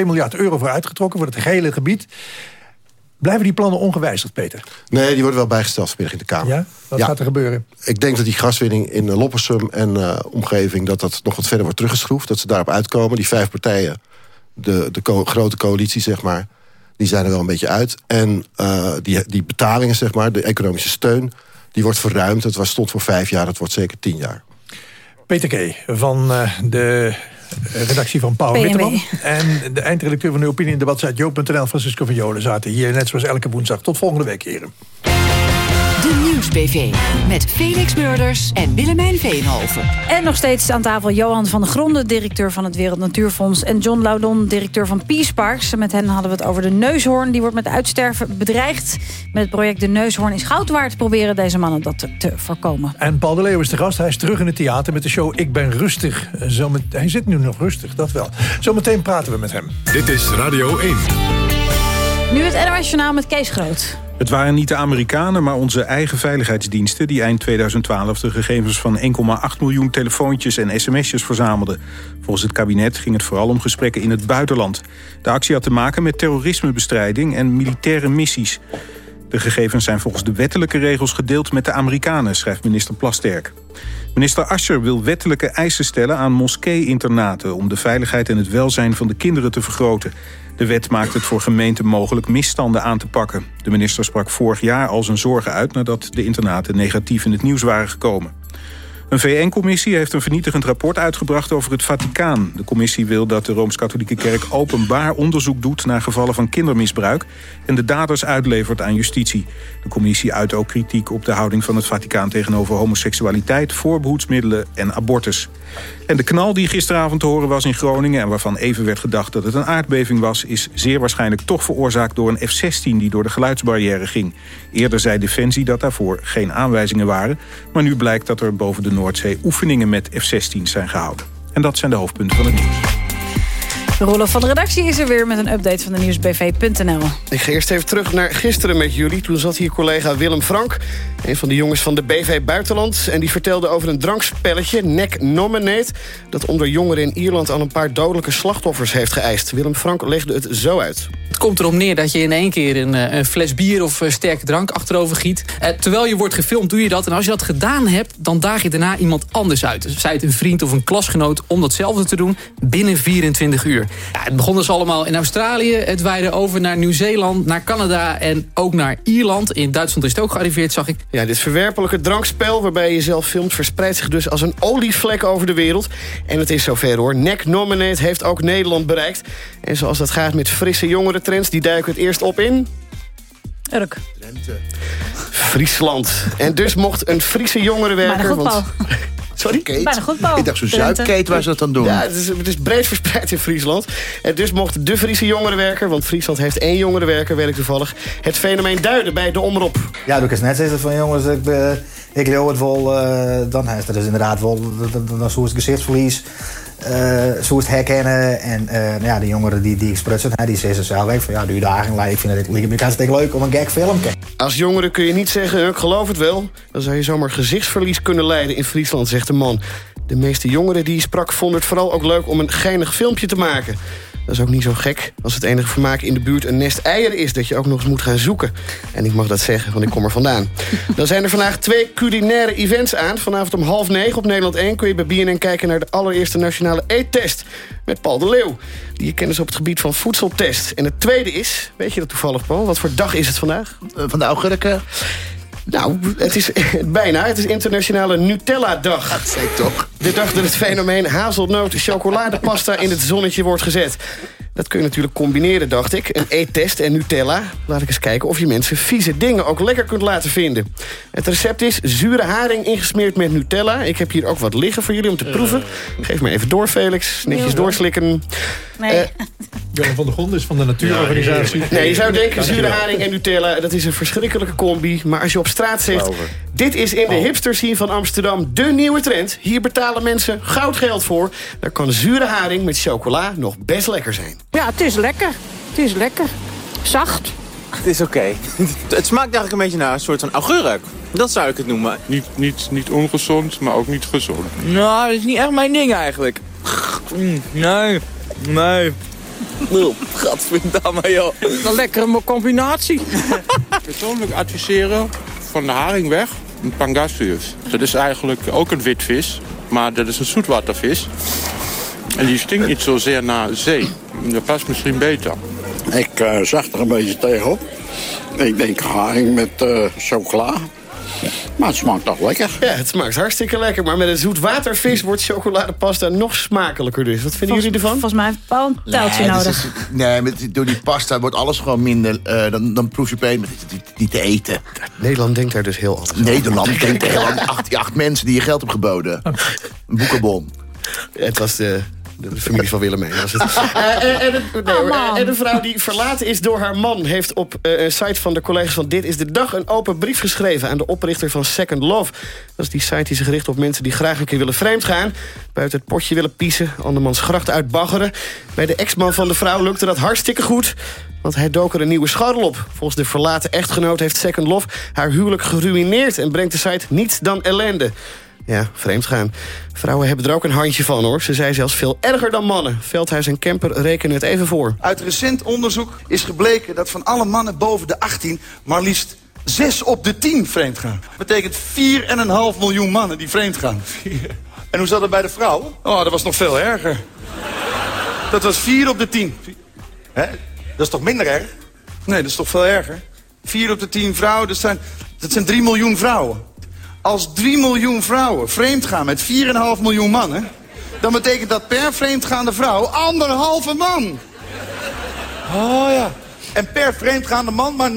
S2: 1,2 miljard euro voor uitgetrokken voor het gehele gebied. Blijven die plannen ongewijzigd, Peter?
S16: Nee, die worden wel bijgesteld vanmiddag in de Kamer.
S2: Ja? Wat gaat er gebeuren?
S16: Ik denk dat die gaswinning in Loppersum en eh, omgeving... dat dat nog wat verder wordt teruggeschroefd. Dat ze daarop uitkomen. Die vijf partijen, de, de co- grote coalitie, zeg maar... die zijn er wel een beetje uit. En eh, die, die betalingen, zeg maar, de economische steun... die wordt verruimd. Het was, stond voor vijf jaar, dat wordt zeker tien jaar.
S2: Peter K. van eh, de redactie van Pauw
S3: PNW.
S2: Witteman. En de eindredacteur van de opinie in debatsite Joop.nl, Francisco van Jolen, zaten hier net zoals elke woensdag. Tot volgende week, heren.
S11: De Nieuwsbv. Met Felix Murders en Willemijn Veenhoven.
S3: En nog steeds aan tafel Johan van der Gronden, directeur van het Wereld Natuurfonds... en John Laudon, directeur van Peace Parks. Met hen hadden we het over de neushoorn. Die wordt met uitsterven bedreigd. Met het project De Neushoorn is goud waard... proberen deze mannen dat te, te voorkomen.
S2: En Paul de Leeuw is de gast. Hij is terug in het theater met de show Ik ben rustig. Zomet- hij zit nu nog rustig, dat wel. Zometeen praten we met hem.
S1: Dit is Radio 1.
S3: Nu het NOS Journaal met Kees Groot.
S18: Het waren niet de Amerikanen, maar onze eigen veiligheidsdiensten... die eind 2012 de gegevens van 1,8 miljoen telefoontjes en sms'jes verzamelden. Volgens het kabinet ging het vooral om gesprekken in het buitenland. De actie had te maken met terrorismebestrijding en militaire missies. De gegevens zijn volgens de wettelijke regels gedeeld met de Amerikanen... schrijft minister Plasterk. Minister Ascher wil wettelijke eisen stellen aan moskee-internaten... om de veiligheid en het welzijn van de kinderen te vergroten. De wet maakt het voor gemeenten mogelijk misstanden aan te pakken. De minister sprak vorig jaar al zijn zorgen uit... nadat de internaten negatief in het nieuws waren gekomen. Een VN-commissie heeft een vernietigend rapport uitgebracht over het Vaticaan. De commissie wil dat de Rooms-Katholieke Kerk openbaar onderzoek doet... naar gevallen van kindermisbruik en de daders uitlevert aan justitie. De commissie uit ook kritiek op de houding van het Vaticaan... tegenover homoseksualiteit, voorbehoedsmiddelen en abortus. En de knal die gisteravond te horen was in Groningen... en waarvan even werd gedacht dat het een aardbeving was... is zeer waarschijnlijk toch veroorzaakt door een F-16 die door de geluidsbarrière ging. Eerder zei Defensie dat daarvoor geen aanwijzingen waren... maar nu blijkt dat er boven de Noordzee oefeningen met F-16 zijn gehouden. En dat zijn de hoofdpunten van het nieuws.
S3: Rolof van de redactie is er weer met een update van de nieuwsbv.nl.
S19: Ik ga eerst even terug naar gisteren met jullie. Toen zat hier collega Willem Frank, een van de jongens van de BV Buitenland. En die vertelde over een drankspelletje, Neck Nominate... dat onder jongeren in Ierland al een paar dodelijke slachtoffers heeft geëist. Willem Frank legde het zo uit.
S20: Het komt erop neer dat je in één keer een, eh, een fles bier of eh, sterke drank achterover giet. Eh, terwijl je wordt gefilmd doe je dat. En als je dat gedaan hebt, dan daag je daarna iemand anders uit. Dus zij het een vriend of een klasgenoot om datzelfde te doen binnen 24 uur. Ja, het begon dus allemaal in Australië. Het waaide over naar Nieuw-Zeeland, naar Canada en ook naar Ierland. In Duitsland is het ook gearriveerd, zag ik.
S19: Ja, dit verwerpelijke drankspel waarbij je jezelf filmt... verspreidt zich dus als een olievlek over de wereld. En het is zover hoor. Neck Nominate heeft ook Nederland bereikt. En zoals dat gaat met frisse jongerentrends... die duiken het eerst op in...
S3: Urk.
S19: Friesland. En dus mocht een Friese jongerenwerker...
S3: Bijna
S19: Sorry?
S3: Bijna goed, Paul.
S10: Ik dacht zo'n zuidkeet waar ze dat dan doen.
S19: Ja, het is, het is breed verspreid in Friesland. En dus mocht de Friese jongerenwerker... want Friesland heeft één jongerenwerker, weet ik toevallig... het fenomeen duiden bij de omroep.
S21: Ja, doe ik eens net zeggen van jongens, ik, eh, ik leeuw het wel. eh, dan is dat dus inderdaad wel, dan, dan, dan zo is het gezichtsverlies. Eh zo is het herkennen. En eh, ja, de jongeren die, die ik sprutsen, hè, die zeggen zelf van ja, je dagen. Ik vind het leuk om een gag film te
S19: Als jongere kun je niet zeggen, ik geloof het wel. Dan zou je zomaar gezichtsverlies kunnen lijden in Friesland, zegt de man. De meeste jongeren die sprak vonden het vooral ook leuk om een geinig filmpje te maken. Dat is ook niet zo gek als het enige vermaak in de buurt een nest eieren is... dat je ook nog eens moet gaan zoeken. En ik mag dat zeggen, want ik kom er vandaan. Dan zijn er vandaag twee culinaire events aan. Vanavond om half negen op Nederland 1 kun je bij BNN kijken... naar de allereerste nationale eettest met Paul de Leeuw. Die je kennis op het gebied van voedseltest. En het tweede is, weet je dat toevallig Paul? Wat voor dag is het vandaag?
S10: Van de augurken?
S19: Nou, het is bijna. Het is internationale Nutella-dag.
S10: Dat zei ik toch.
S19: De dag dat het fenomeen hazelnoot chocoladepasta in het zonnetje wordt gezet. Dat kun je natuurlijk combineren, dacht ik. Een eettest en Nutella. Laat ik eens kijken of je mensen vieze dingen ook lekker kunt laten vinden. Het recept is zure haring ingesmeerd met Nutella. Ik heb hier ook wat liggen voor jullie om te proeven. Geef me even door, Felix. Netjes doorslikken.
S3: Nee.
S19: Eh,
S2: Johan van der Grond is van de Natuurorganisatie.
S19: Nee, je zou denken, zure haring en Nutella, dat is een verschrikkelijke combi. Maar als je op straat zegt, dit is in de hipster scene van Amsterdam de nieuwe trend. Hier betalen mensen goudgeld voor. Daar kan zure haring met chocola nog best lekker zijn.
S22: Ja, het is lekker. Het is lekker. Zacht.
S23: Het is oké. het smaakt eigenlijk een beetje naar een soort van augurk. Dat zou ik het noemen.
S24: Niet, niet, niet ongezond, maar ook niet gezond.
S23: Nou, dat is niet echt mijn ding eigenlijk. Mm, Nee, nee. Oeh, Gadverdamme, joh.
S22: Een lekkere combinatie.
S24: Persoonlijk adviseren van de haring weg, een pangasius. Dat is eigenlijk ook een witvis, maar dat is een zoetwatervis. En die stinkt niet zozeer naar zee. Dat past misschien beter.
S25: Ik eh, zag er een beetje tegenop. Ik denk haring met eh, chocola. Maar het smaakt toch lekker.
S19: Ja, het smaakt hartstikke lekker. Maar met een zoetwatervis wordt chocoladepasta nog smakelijker dus. Wat vinden jullie ervan?
S3: Volgens mij heeft Paul een
S10: Nee, dus
S3: nodig.
S10: is- nee, met, door die pasta wordt alles gewoon minder. eh, dan, dan proef je opeens met niet- niet te eten.
S19: Nederland denkt daar dus heel anders over.
S10: Nederland denkt heel anders. Acht, die acht mensen die je geld hebben geboden. Een boekenbon.
S19: Het was de, de familie van Willemijn. Was het. Eh, en, nee, eh, en een vrouw die verlaten is door haar man... heeft op eh, een site van de collega's van Dit is de Dag... een open brief geschreven aan de oprichter van Second Love. Dat is die site die zich richt op mensen die graag een keer willen vreemd gaan... buiten het potje willen piezen, andermans gracht uitbaggeren. Bij de ex-man van de vrouw lukte dat hartstikke goed... Want hij dook er een nieuwe scharrel op. Volgens de verlaten echtgenoot heeft Second Love haar huwelijk geruineerd... en brengt de site niets dan ellende. Ja, vreemd gaan. Vrouwen hebben er ook een handje van, hoor. Ze zijn zelfs veel erger dan mannen. Veldhuis en Kemper rekenen het even voor.
S26: Uit recent onderzoek is gebleken dat van alle mannen boven de 18 maar liefst 6 op de 10 vreemd gaan. Dat betekent 4,5 miljoen mannen die vreemd gaan. En hoe zat het bij de vrouw? Oh, dat was nog veel erger. Dat was 4 op de 10. Hè? Dat is toch minder erg? Nee, dat is toch veel erger? 4 op de 10 vrouwen, dat zijn, dat zijn 3 miljoen vrouwen. Als 3 miljoen vrouwen vreemd gaan met 4,5 miljoen mannen... dan betekent dat per vreemdgaande vrouw anderhalve man. Oh ja. En per vreemdgaande man maar 0,75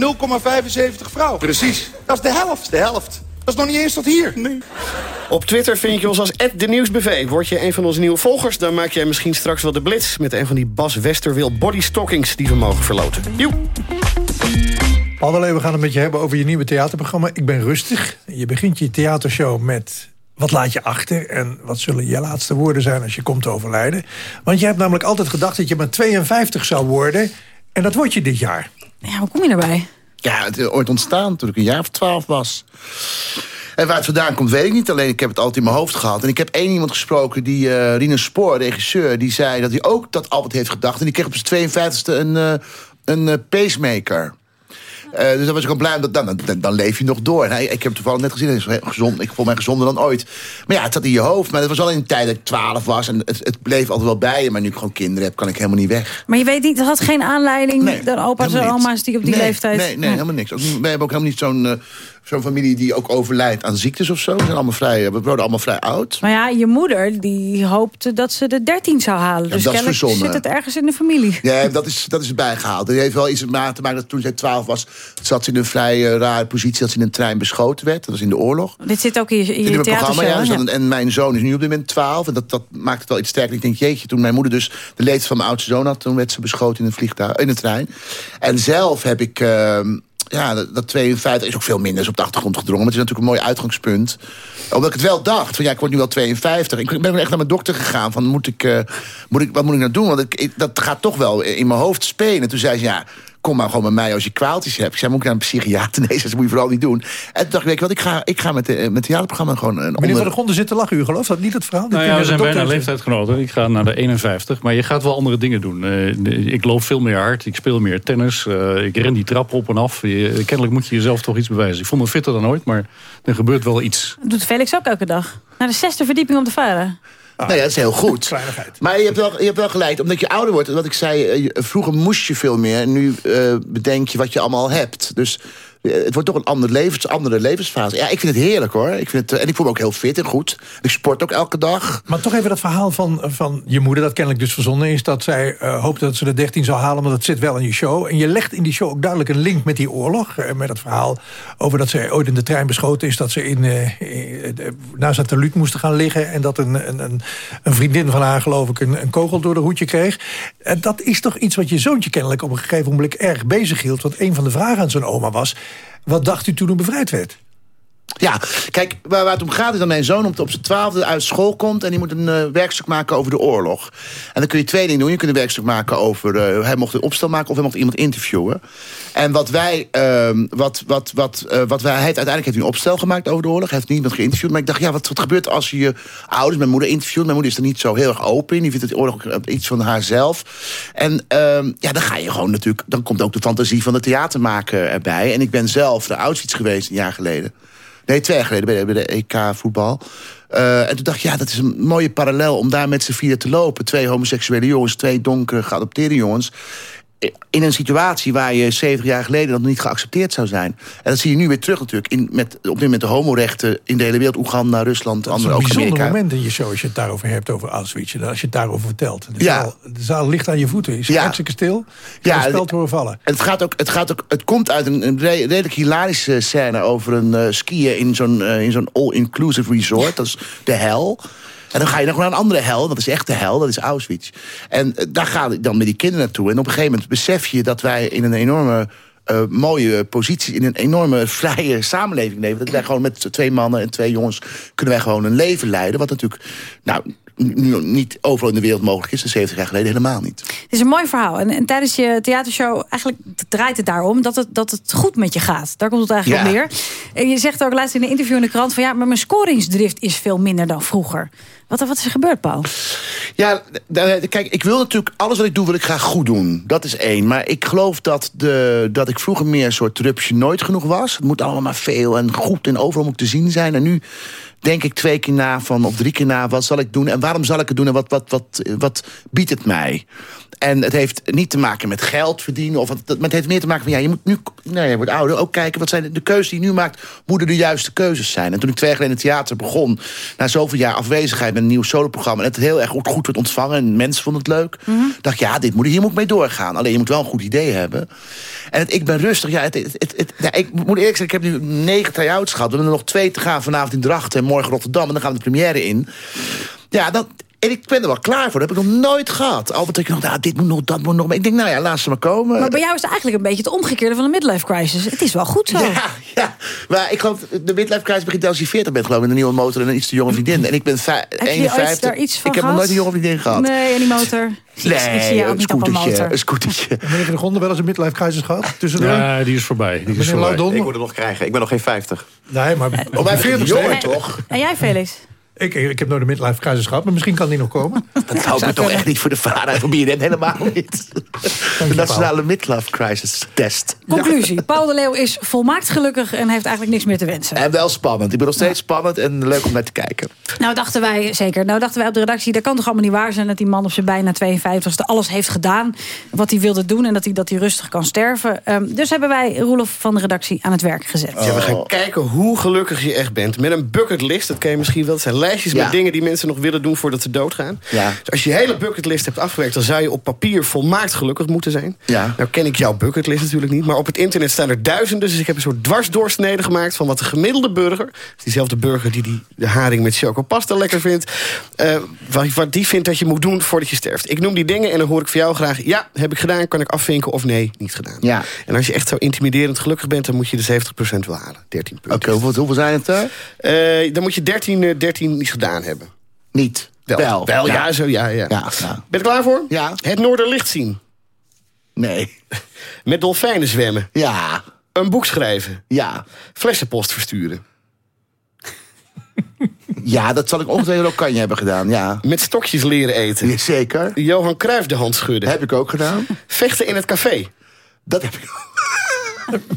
S26: vrouw. Precies. Dat is de helft. De helft. Dat is nog niet eens tot hier. Nee.
S19: Op Twitter vind je ons als @dennieuwsbv. Word je een van onze nieuwe volgers, dan maak jij misschien straks wel de blitz... met een van die Bas Westerwil bodystockings die we mogen verloten. Joep.
S2: Leeuw, we gaan het met je hebben over je nieuwe theaterprogramma. Ik ben rustig. Je begint je theatershow met wat laat je achter... en wat zullen je laatste woorden zijn als je komt te overlijden. Want je hebt namelijk altijd gedacht dat je maar 52 zou worden... en dat word je dit jaar.
S3: Ja, hoe kom je daarbij?
S10: Ja, het is ooit ontstaan toen ik een jaar of twaalf was. En waar het vandaan komt, weet ik niet. Alleen ik heb het altijd in mijn hoofd gehad. En ik heb één iemand gesproken, die eh Rina Spoor, regisseur... die zei dat hij ook dat altijd heeft gedacht. En die kreeg op zijn 52e een, eh, een eh, pacemaker. Eh, dus dan was ik al blij, dat, dan, dan, dan leef je nog door. Hij, ik heb toevallig net gezien, hij is gezond, ik voel mij gezonder dan ooit. Maar ja, het zat in je hoofd. Maar dat was al in de tijd dat ik 12 was. En het, het bleef altijd wel bij je. Maar nu ik gewoon kinderen heb, kan ik helemaal niet weg.
S3: Maar je weet niet, er had geen aanleiding dan opa's en oma's die op die
S10: nee,
S3: leeftijd...
S10: Nee, nee
S3: Hm.
S10: helemaal niks. Ook niet, wij hebben ook helemaal niet zo'n eh, zo'n familie die ook overlijdt aan ziektes of zo. We zijn allemaal vrij, we worden allemaal vrij oud.
S3: Maar ja, je moeder die hoopte dat ze de 13 zou halen.
S10: Ja,
S3: Dus
S10: dat is
S3: zit het ergens in de familie.
S10: Ja, dat is, dat is bijgehaald. Die heeft wel iets te maken dat toen zij 12 was... zat ze in een vrij eh, rare positie dat ze in een trein beschoten werd. Dat was in de oorlog.
S3: Dit zit ook in je, in je
S10: programma, ja. Dus dan- En mijn zoon is nu op dit moment 12. En dat, dat maakt het wel iets sterker. Ik denk, jeetje, toen mijn moeder dus de leeftijd van mijn oudste zoon had... toen werd ze beschoten in een vliegtuig, in een trein. En zelf heb ik... ehm, ja, dat, dat 52 is ook veel minder op de achtergrond gedrongen. Maar het is natuurlijk een mooi uitgangspunt. Omdat ik het wel dacht, van ja, ik word nu wel 52. Ik ben echt naar mijn dokter gegaan van, moet ik, eh, moet ik, wat moet ik nou doen? Want ik- dat gaat toch wel in mijn hoofd spelen. Toen zei ze, ja, kom maar gewoon met mij als je kwaaltjes hebt. Ik zei, moet ik naar een psychiater? Nee, dat moet je vooral niet doen. En toen dacht ik, weet je wat, ik ga, ik ga met, de, met het theaterprogramma gewoon... Een
S2: Meneer van der Gronden zit te lachen. U gelooft dat niet, het verhaal?
S9: Nou ja, we zijn bijna leeftijdgenoten. Ik ga naar de 51. Maar je gaat wel andere dingen doen. Eh, ik loop veel meer hard. Ik speel meer tennis. eh, ik ren die trap op en af. Je- kennelijk moet je jezelf toch iets bewijzen. Ik vond me fitter dan ooit, maar er gebeurt wel iets.
S3: Dat doet Felix ook elke dag. Naar de zesde verdieping om te varen.
S10: Nee, dat is heel goed. Maar je hebt, wel, je hebt wel gelijk, omdat je ouder wordt. Wat ik zei, eh, vroeger moest je veel meer. En nu eh, bedenk je wat je allemaal hebt. Dus Het wordt toch een ander levens, andere levensfase. Ja, ik vind het heerlijk hoor. Ik vind het, eh, en ik voel me ook heel fit en goed. Ik sport ook elke dag.
S2: Maar toch even dat verhaal van, van je moeder, dat kennelijk dus verzonnen is... dat zij eh, hoopt dat ze de 13 zal halen, maar dat zit wel in je show. En je legt in die show ook duidelijk een link met die oorlog. eh, met het verhaal over dat zij ooit in de trein beschoten is... dat ze in, eh, eh, naast een teluut moesten gaan liggen... en dat een, een, een, een vriendin van haar, geloof ik, een, een kogel door de hoedje kreeg. En dat is toch iets wat je zoontje kennelijk op een gegeven moment erg bezig hield. Want een van de vragen aan zijn oma was... wat dacht u toen u bevrijd werd?
S10: Ja, kijk, waar, het om gaat is dat mijn zoon op, op zijn twaalfde uit school komt... en die moet een eh, werkstuk maken over de oorlog. En dan kun je twee dingen doen. Je kunt een werkstuk maken over... eh, hij mocht een opstel maken of hij mocht iemand interviewen. En wat wij... ehm, wat, wat, wat, eh, wat wij hij heeft, uiteindelijk heeft hij een opstel gemaakt over de oorlog. Hij heeft niemand geïnterviewd. Maar ik dacht, ja, wat, gebeurt als je je ouders... Mijn moeder interviewt. Mijn moeder is er niet zo heel erg open in. Die vindt het oorlog iets van haarzelf. En ehm, ja, dan ga je gewoon natuurlijk... Dan komt ook de fantasie van de theatermaker erbij. En ik ben zelf naar Auschwitz geweest een jaar geleden. Nee, twee jaar geleden bij de, bij de EK-voetbal. Eh, en toen dacht ik, ja, dat is een mooie parallel om daar met z'n vier te lopen. Twee homoseksuele jongens, twee donkere geadopteerde jongens. In een situatie waar je 70 jaar geleden nog niet geaccepteerd zou zijn. En dat zie je nu weer terug natuurlijk. In, met, op dit moment de homorechten in de hele wereld. Oeganda, Rusland,
S2: Dat is
S10: andere
S2: een
S10: ook
S2: bijzonder
S10: Amerika.
S2: moment in je show als je het daarover hebt, over Auschwitz. Als je het daarover vertelt. De,
S10: Ja.
S2: zaal, de zaal ligt aan je voeten, is
S10: Ja.
S2: hartstikke stil.
S10: Ja,
S2: Ja, speld horen vallen.
S10: En het, gaat ook, het, gaat ook, het komt uit een, een re- redelijk hilarische scène over een eh, skiën in zo'n eh, in zo'n all-inclusive resort. Dat is de hel. En dan ga je nog naar een andere hel, dat is echt de hel, dat is Auschwitz. En eh, daar ga ik dan met die kinderen naartoe. En op een gegeven moment besef je dat wij in een enorme eh, mooie positie, in een enorme vrije samenleving leven. Dat wij gewoon met twee mannen en twee jongens kunnen wij gewoon een leven leiden. Wat natuurlijk nou, niet overal in de wereld mogelijk is. En 70 jaar geleden helemaal niet.
S3: Het is een mooi verhaal. En, en tijdens je theatershow, eigenlijk draait het daarom dat het, dat het goed met je gaat. Daar komt het eigenlijk
S10: Ja.
S3: op neer. En je zegt ook laatst in een interview in de krant van ja, maar mijn scoringsdrift is veel minder dan vroeger. Wat, wat is er gebeurd, Paul?
S10: Ja, d- kijk, ik wil natuurlijk... Alles wat ik doe, wil ik graag goed doen. Dat is één. Maar ik geloof dat, de, dat ik vroeger meer een soort trupje nooit genoeg was. Het moet allemaal maar veel en goed en overal moet te zien zijn. En nu denk ik twee keer na van, of drie keer na... wat zal ik doen en waarom zal ik het doen en wat, wat, wat, wat biedt het mij? En het heeft niet te maken met geld verdienen. Of maar het heeft meer te maken van... ja, je moet nu, nou, je wordt ouder, ook kijken... wat zijn de, de keuzes die je nu maakt, moeten de juiste keuzes zijn. En toen ik twee jaar geleden in het theater begon... na zoveel jaar afwezigheid met een nieuw soloprogramma... en het heel erg goed, goed werd ontvangen en mensen vonden het leuk... dacht ik, ja, dit moet, hier moet ik mee doorgaan. Alleen je moet wel een goed idee hebben. En het, ik ben rustig. Ja, het, het, het, ik moet eerlijk zeggen, ik heb nu negen try-outs gehad. We hebben er nog twee te gaan vanavond in Drachten en morgen Rotterdam. En dan gaan we de première in. Ja, dat, en ik ben er wel klaar voor. Dat heb ik nog nooit gehad. Altijd denk ik nog, nou, dit moet nog, dat moet nog. Maar ik denk, nou ja, laat ze maar komen.
S3: Maar bij jou is het eigenlijk een beetje het omgekeerde van de midlife crisis. Het is wel goed zo.
S10: Ja, ja. Maar ik geloof, de midlife crisis begint als je 40 bent, geloof ik. Met een nieuwe motor en een iets te jonge vriendin. En ik ben vij-
S3: Heb je ooit
S10: 51.
S3: daar iets van
S10: ik heb nog nooit een jonge vriendin gehad.
S3: Nee, en die motor. Ik zie
S10: Nee,
S3: jou ook
S10: een scootertje.
S3: motor.
S10: Een scootertje.
S2: Meneer Van der Gronden wel eens een midlife crisis gehad? Tussendoor?
S9: Ja, die is voorbij. Die is voorbij.
S27: Ik moet het nog krijgen. Ik ben nog geen 50.
S2: Nee, maar...
S10: Oh, bij 40
S2: jongen
S10: jongen toch?
S3: En jij, Felix?
S2: Ik, ik heb nooit een midlife crisis gehad, maar misschien kan die nog komen.
S10: Dat houdt me toch echt niet voor de vader van BNN. Helemaal niet. De nationale midlife crisis test.
S3: Conclusie. Paul de Leeuw is volmaakt gelukkig en heeft eigenlijk niks meer te wensen.
S10: En wel spannend. Ik ben nog steeds spannend en leuk om naar te kijken.
S3: Nou dachten wij, zeker, nou dachten wij op de redactie... dat kan toch allemaal niet waar zijn dat die man op zijn bijna 52 alles heeft gedaan... wat hij wilde doen en dat hij, dat hij rustig kan sterven. Ehm, dus hebben wij Roelof van de redactie aan het werk gezet.
S19: Ja, we gaan kijken hoe gelukkig je echt bent. Met een bucketlist, dat ken je misschien wel. Zijn lijstjes
S10: Ja.
S19: met dingen die mensen nog willen doen voordat ze doodgaan.
S10: Ja.
S19: Dus als je je hele bucketlist hebt afgewerkt... dan zou je op papier volmaakt gelukkig moeten zijn.
S10: Ja.
S19: Nou ken ik jouw bucketlist natuurlijk niet. Maar op het internet staan er duizenden. Dus ik heb een soort dwarsdoorsnede gemaakt... van wat de gemiddelde burger... diezelfde burger die, die de haring met chocopasta lekker vindt... eh, wat, wat die vindt dat je moet doen voordat je sterft. Ik noem die dingen en dan hoor ik van jou graag... ja, heb ik gedaan, kan ik afvinken of nee, niet gedaan.
S10: Ja.
S19: En als je echt zo intimiderend gelukkig bent... dan moet je de 70% wel halen. 13 punten.
S10: Oké, hoeveel, hoeveel zijn het?
S19: Eh, dan moet je 13, eh, 13 niet gedaan hebben.
S10: Niet.
S19: Wel,
S10: Wel.
S19: wel ja.
S10: Ja.
S19: zo, ja, ja.
S10: Ja, ja.
S19: Ben je klaar voor?
S10: Ja.
S19: Het Noorderlicht zien.
S10: Nee.
S19: Met dolfijnen zwemmen.
S10: Ja.
S19: Een boek schrijven.
S10: Ja.
S19: Flessenpost versturen.
S10: Ja, dat zal ik ongetwijfeld ook kan je hebben gedaan. Ja.
S19: Met stokjes leren eten.
S10: Ja, Zeker.
S19: Johan Cruijff de hand schudden.
S10: Heb ik ook gedaan.
S19: Vechten in het café.
S10: Dat heb ik ook.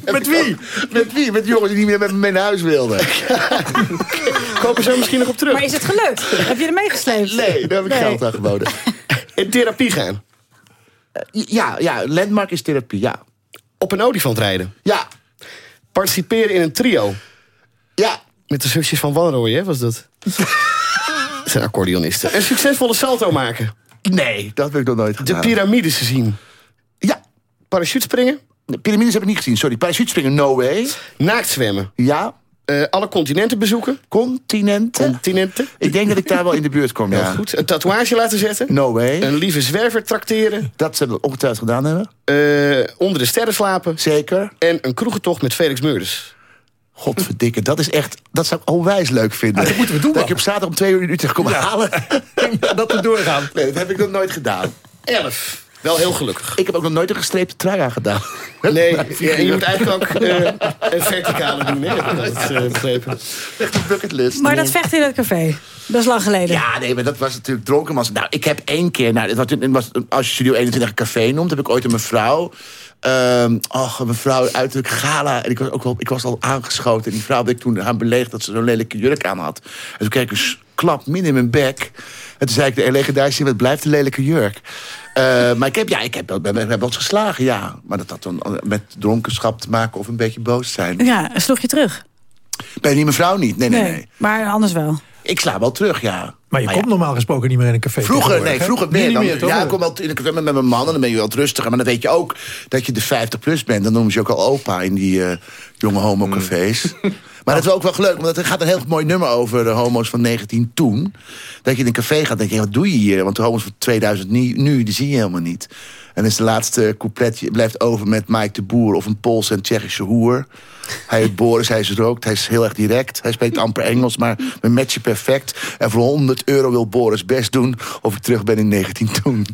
S10: Met wie? Met wie? Met jongens die niet meer met me mee naar huis wilden.
S19: Kopen zo misschien nog op terug.
S3: Maar is het gelukt? heb je er meegesleept?
S10: Nee, daar heb ik
S3: Nee.
S10: geld aan geboden.
S19: In therapie gaan.
S10: Ja, ja, landmark is therapie, ja.
S19: Op een olifant rijden.
S10: Ja,
S19: Participeren in een trio.
S10: Ja.
S19: Met de zusjes van Wanrooy, hè, was dat? Dat zijn accordeonisten. Een succesvolle salto maken.
S10: Nee, dat heb ik nog nooit
S19: De
S10: gedaan.
S19: piramides gezien.
S10: Ja.
S19: Parachutespringen.
S10: De piramides heb ik niet gezien, sorry. Parachutespringen, no way.
S19: Naakt zwemmen.
S10: Ja.
S19: Eh, alle continenten bezoeken.
S10: Continenten?
S19: Continenten.
S10: Ik denk dat ik daar wel in de buurt kom, ja.
S19: goed. Een tatoeage laten zetten.
S10: No way.
S19: Een lieve zwerver trakteren.
S10: Dat ze ongetwijfeld gedaan hebben.
S19: Eh, onder de sterren slapen.
S10: Zeker.
S19: En een kroegentocht met Felix Meurders.
S10: Godverdikke, dat is echt... Dat zou ik onwijs leuk vinden.
S2: Ah, dat moeten we doen,
S10: Dat
S2: man.
S10: ik op zaterdag om twee uur in Utrecht kom halen.
S2: dat we doorgaan.
S10: Nee, dat heb ik nog nooit gedaan.
S19: Elf. Wel heel gelukkig.
S10: Ik heb ook nog nooit een gestreepte trui aan gedaan.
S19: Nee, ja, en je moet eigenlijk ook eh, een verticale doen, hè? Altijd eh, begrepen.
S10: Echt een bucketlist.
S3: Maar dat vecht in het café. Dat is lang geleden.
S10: Ja, nee, maar dat was natuurlijk dronkenmans. Nou, ik heb één keer... Nou, dit was, dit was, als je Studio 21 een café noemt... heb ik ooit een mevrouw... ehm och, een mevrouw uit de gala. En ik was, ook wel, ik was al aangeschoten. En die vrouw had ik toen haar beleegd dat ze zo'n lelijke jurk aan had. En toen kreeg ik een klap midden in mijn bek. En toen zei ik de legendarische... wat blijft de lelijke jurk? Eh, maar ik heb, ja, ik heb, wel- ben, ben wel eens geslagen, ja. Maar dat had dan met dronkenschap te maken of een beetje boos zijn.
S3: Ja, sloeg je terug?
S10: Bij die mevrouw niet, nee, nee, nee.
S3: Maar anders wel.
S10: Ik sla wel terug, ja.
S2: Maar je komt normaal gesproken niet meer in een café.
S10: Vroeger, nee, vroeger meer.
S2: niet
S10: Dan,
S2: meer,
S10: ja, ik kom wel in een café met mijn man en dan ben je wel rustiger. Maar dan weet je ook dat je de 50 plus bent. Dan noemen ze je ook al opa in die eh, jonge homo-cafés. Maar dat is ook wel leuk, want er gaat een heel mooi nummer over de homo's van 19 toen. Dat je in een café gaat en denk je, wat doe je hier? Want de homo's van 2000 nu, nu, die zie je helemaal niet. En is de laatste coupletje blijft over met Mike de Boer... of een Poolse en Tsjechische hoer. Hij heet Boris, hij is rookt, hij is heel erg direct. Hij spreekt amper Engels, maar we matchen perfect. En voor 100 euro wil Boris best doen of ik terug ben in 19 toen.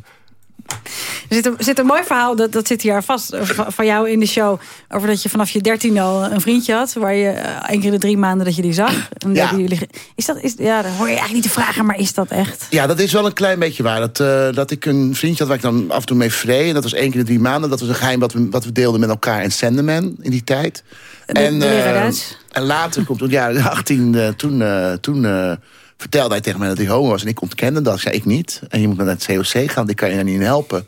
S3: Er zit een, zit een mooi verhaal, dat, dat zit hier vast, eh, van jou in de show... over dat je vanaf je dertien al een vriendje had... waar je eh, één keer in de drie maanden dat je die zag. En
S10: Ja.
S3: jullie, is dat, is, ja, dat hoor je eigenlijk niet te vragen, maar is dat echt?
S10: Ja, dat is wel een klein beetje waar. Dat, eh, dat ik een vriendje had waar ik dan af en toe mee vree. En dat was één keer in de drie maanden. Dat was een geheim wat we, wat we deelden met elkaar en Sandeman in die tijd. Eh,
S3: leraar Duits?
S10: en later, komt het jaar 18, eh, toen, toen vertelde hij tegen mij dat hij homo was. En ik ontkende dat. zei ik niet. En je moet naar het COC gaan, die kan je daar niet in helpen.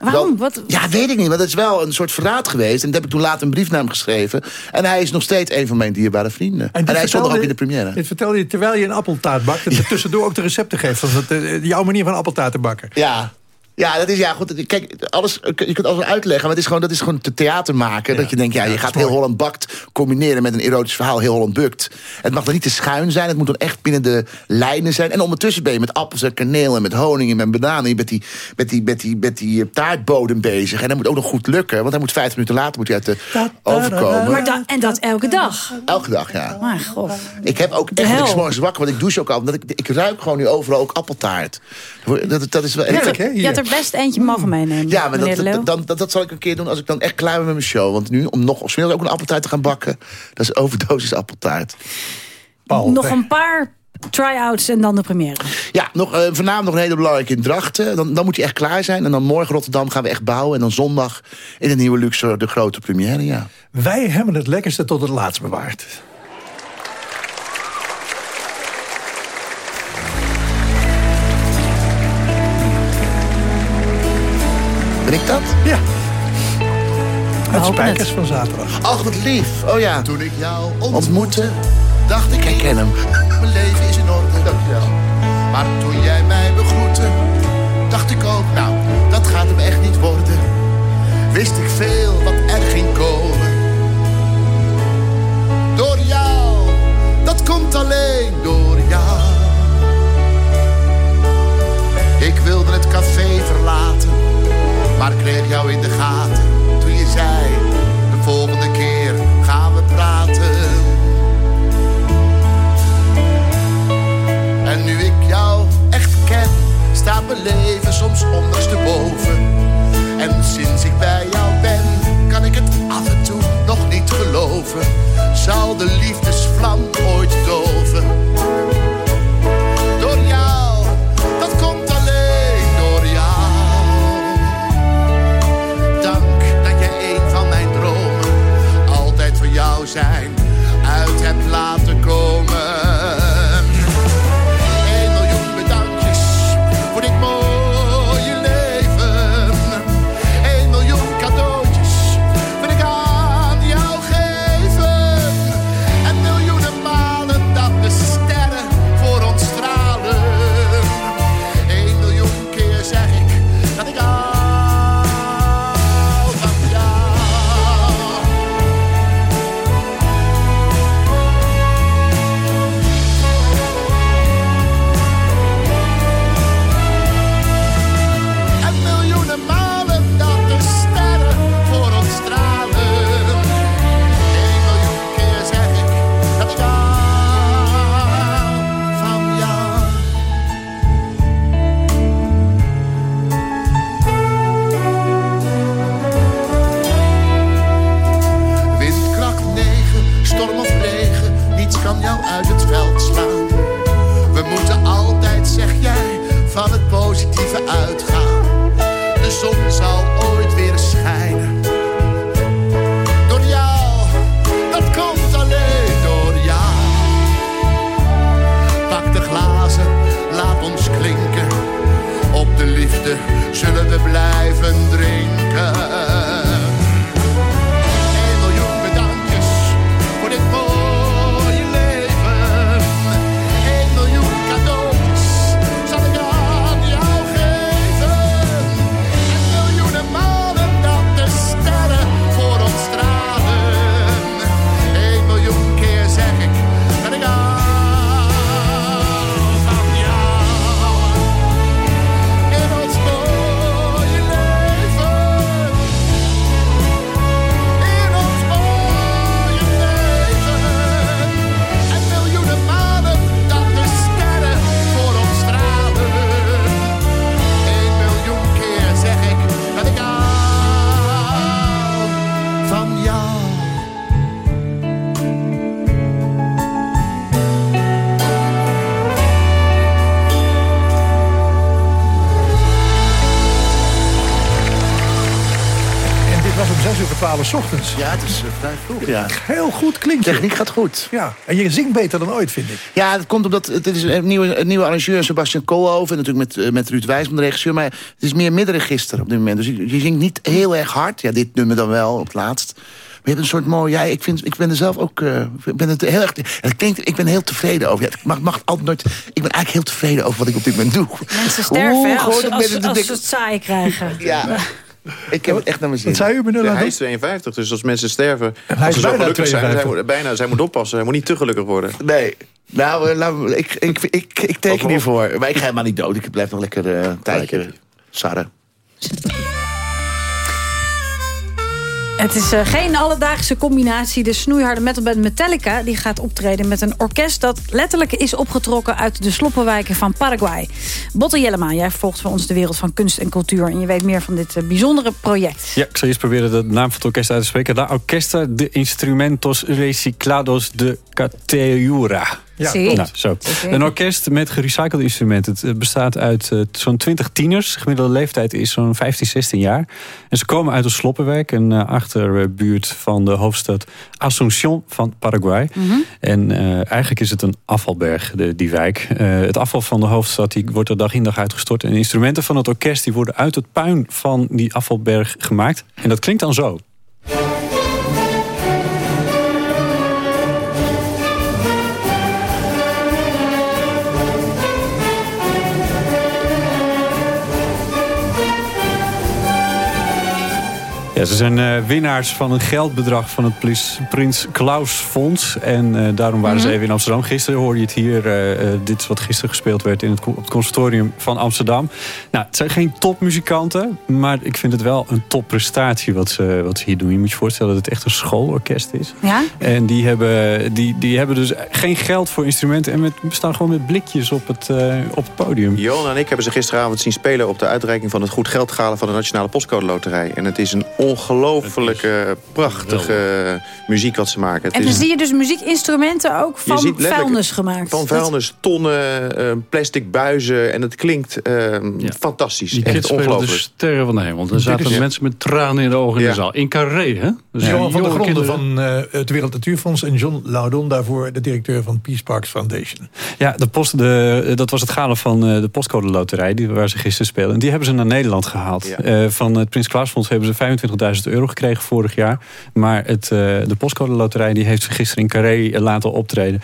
S3: Waarom? Wat?
S10: Ja, weet ik niet. Maar dat is wel een soort verraad geweest. En dat heb ik toen later een brief naar hem geschreven. En hij is nog steeds een van mijn dierbare vrienden. En, hij stond nog ook in de première.
S2: Dit vertelde je terwijl je een appeltaart bakt... en er tussendoor ook de recepten geeft dat, eh, jouw manier van appeltaarten bakken.
S10: Ja. Ja, dat is ja goed. Kijk, alles, je kunt alles uitleggen, maar het is gewoon, dat is gewoon te theater maken. dat je denkt, ja, je gaat heel Holland bakt combineren met een erotisch verhaal, heel Holland bukt. Het mag dan niet te schuin zijn, het moet dan echt binnen de lijnen zijn. En ondertussen ben je met appels en kaneel en met honing en met bananen. Je bent die, met die, met die, met die eh, taartbodem bezig. En dat moet ook nog goed lukken, want hij moet vijf minuten later moet hij uit de oven komen.
S3: Maar dan, en dat elke dag?
S10: Elke dag, ja.
S3: Maar god.
S10: Ik heb ook echt, ik morgens wakker, want ik douche ook al. Omdat ik, ik ruik gewoon nu overal ook appeltaart. Dat, dat is wel
S3: je had er best eentje mogen meenemen,
S10: ja, maar dat, dat, dan, dat, dat zal ik een keer doen als ik dan echt klaar ben met mijn show. Want nu, om nog of ook een appeltaart te gaan bakken... dat is overdosis appeltaart.
S3: Nog een paar try-outs en dan de première.
S10: Ja, nog, eh, vanavond nog een hele belangrijke in Drachten. Dan, dan moet hij echt klaar zijn. En dan morgen Rotterdam gaan we echt bouwen. En dan zondag in de nieuwe Luxor de grote première, ja.
S2: Wij hebben het lekkerste tot het laatst bewaard.
S10: Ben ik dat?
S2: Ja. Het spijkers van zaterdag.
S10: Ach, wat lief. Oh ja.
S28: Toen ik jou
S10: Ontmoeten. Dacht ik, ik ken hem.
S28: Mijn leven is in orde. Dankjewel. Maar toen jij mij begroette, dacht ik ook, nou, dat gaat hem echt niet worden. Wist ik veel wat er ging komen. Door jou, dat komt alleen door jou. Ik wilde het café verlaten, maar ik kreeg jou in de gaten. Toen je zei,
S10: blijven ja.
S2: Heel goed klinkt je.
S10: Techniek gaat goed.
S2: Ja, en je zingt beter dan ooit, vind ik.
S10: Ja, dat komt omdat het is een nieuwe, een nieuwe arrangeur, Sebastian Koolhoven. Natuurlijk met, eh, met Ruud Wijsman, de regisseur. Maar het is meer middenregister op dit moment. Dus je, je zingt niet heel erg hard. Ja, dit nummer dan wel, op het laatst. Maar je hebt een soort mooi... Ja, ik, vind, ik ben er zelf ook... eh, ik ben het heel erg... Het klinkt, ik ben heel tevreden over. Ja, ik mag, mag altijd nooit... Ik ben eigenlijk heel tevreden over wat ik op dit moment doe.
S3: Mensen sterven
S10: Oeh,
S3: als, als,
S10: met de
S3: als, ze het saai krijgen.
S10: Ja. Ik heb het echt naar mijn zin.
S2: Wat zei u, meneer
S27: hij is 52, dus als mensen sterven...
S2: hij
S27: als
S2: is
S27: ze zo
S2: bijna
S27: gelukkig zijn,
S2: 52.
S27: hij moet, bijna, zij moet oppassen. Hij moet niet te gelukkig worden.
S10: Nee. Nou, eh, laat me- ik, ik, ik, ik teken hiervoor. Maar ik ga helemaal niet dood. Ik blijf nog lekker eh, een tijdje sarren.
S3: Het is eh, geen alledaagse combinatie. De snoeiharde metalband Metallica die gaat optreden met een orkest... dat letterlijk is opgetrokken uit de sloppenwijken van Paraguay. Botte Jellema, jij volgt voor ons de wereld van kunst en cultuur... en je weet meer van dit eh, bijzondere project.
S29: Ja, ik zal eerst proberen de naam van het orkest uit te spreken. La Orquesta de Instrumentos Reciclados de Cateura.
S3: Ja, Zie.
S29: nou, zo. Een orkest met gerecyclede instrumenten. Het eh, bestaat uit eh, zo'n 20 tieners. De gemiddelde leeftijd is zo'n 15, 16 jaar. En ze komen uit een sloppenwijk, een eh, achterbuurt van de hoofdstad Asunción van Paraguay.
S3: Mhm.
S29: En eh, eigenlijk is het een afvalberg, de, die wijk. Eh, het afval van de hoofdstad die wordt er dag in dag uitgestort. En de instrumenten van het orkest die worden uit het puin van die afvalberg gemaakt. En dat klinkt dan zo. Ja, ze zijn eh, winnaars van een geldbedrag van het Prins Klaus Fonds. En eh, daarom waren ze
S3: Mhm.
S29: even in Amsterdam. Gisteren hoorde je het hier. eh, dit is wat gisteren gespeeld werd in het, op het conservatorium van Amsterdam. Nou, het zijn geen topmuzikanten. Maar ik vind het wel een topprestatie wat ze, wat ze hier doen. Je moet je voorstellen dat het echt een schoolorkest is.
S3: Ja?
S29: En die hebben, die, die hebben dus geen geld voor instrumenten. En met, staan gewoon met blikjes op het, eh, op het podium.
S27: Johan en ik hebben ze gisteravond zien spelen... op de uitreiking van het Goed Geld Gala van de Nationale Postcode Loterij. En het is een ongelooflijke, prachtige muziek wat ze maken. Het
S3: En dan zie je dus muziekinstrumenten ook van vuilnis gemaakt.
S27: Van vuilnis, tonnen, eh, plastic buizen. En het klinkt eh, fantastisch.
S9: Die
S27: Echt
S9: spelen de
S27: ongelooflijk.
S9: sterren van de hemel. Er zaten
S27: is-
S9: mensen met tranen in de ogen in
S27: Ja.
S9: de zaal. In Carré, hè? Dus
S2: Johan van der
S9: jonge
S2: Gronden
S9: kinderen.
S2: van eh, het Wereld Natuurfonds... en John Laudon, daarvoor de directeur van Peace Parks Foundation.
S29: Ja, de post, de, dat was het gala van eh, de postcode loterij die, waar ze gisteren spelen. En die hebben ze naar Nederland gehaald. Eh, van het Prins Klaus Fonds hebben ze 25.000 euro gekregen vorig jaar. Maar het, eh, de postcode loterij die heeft ze gisteren in Carré laten optreden.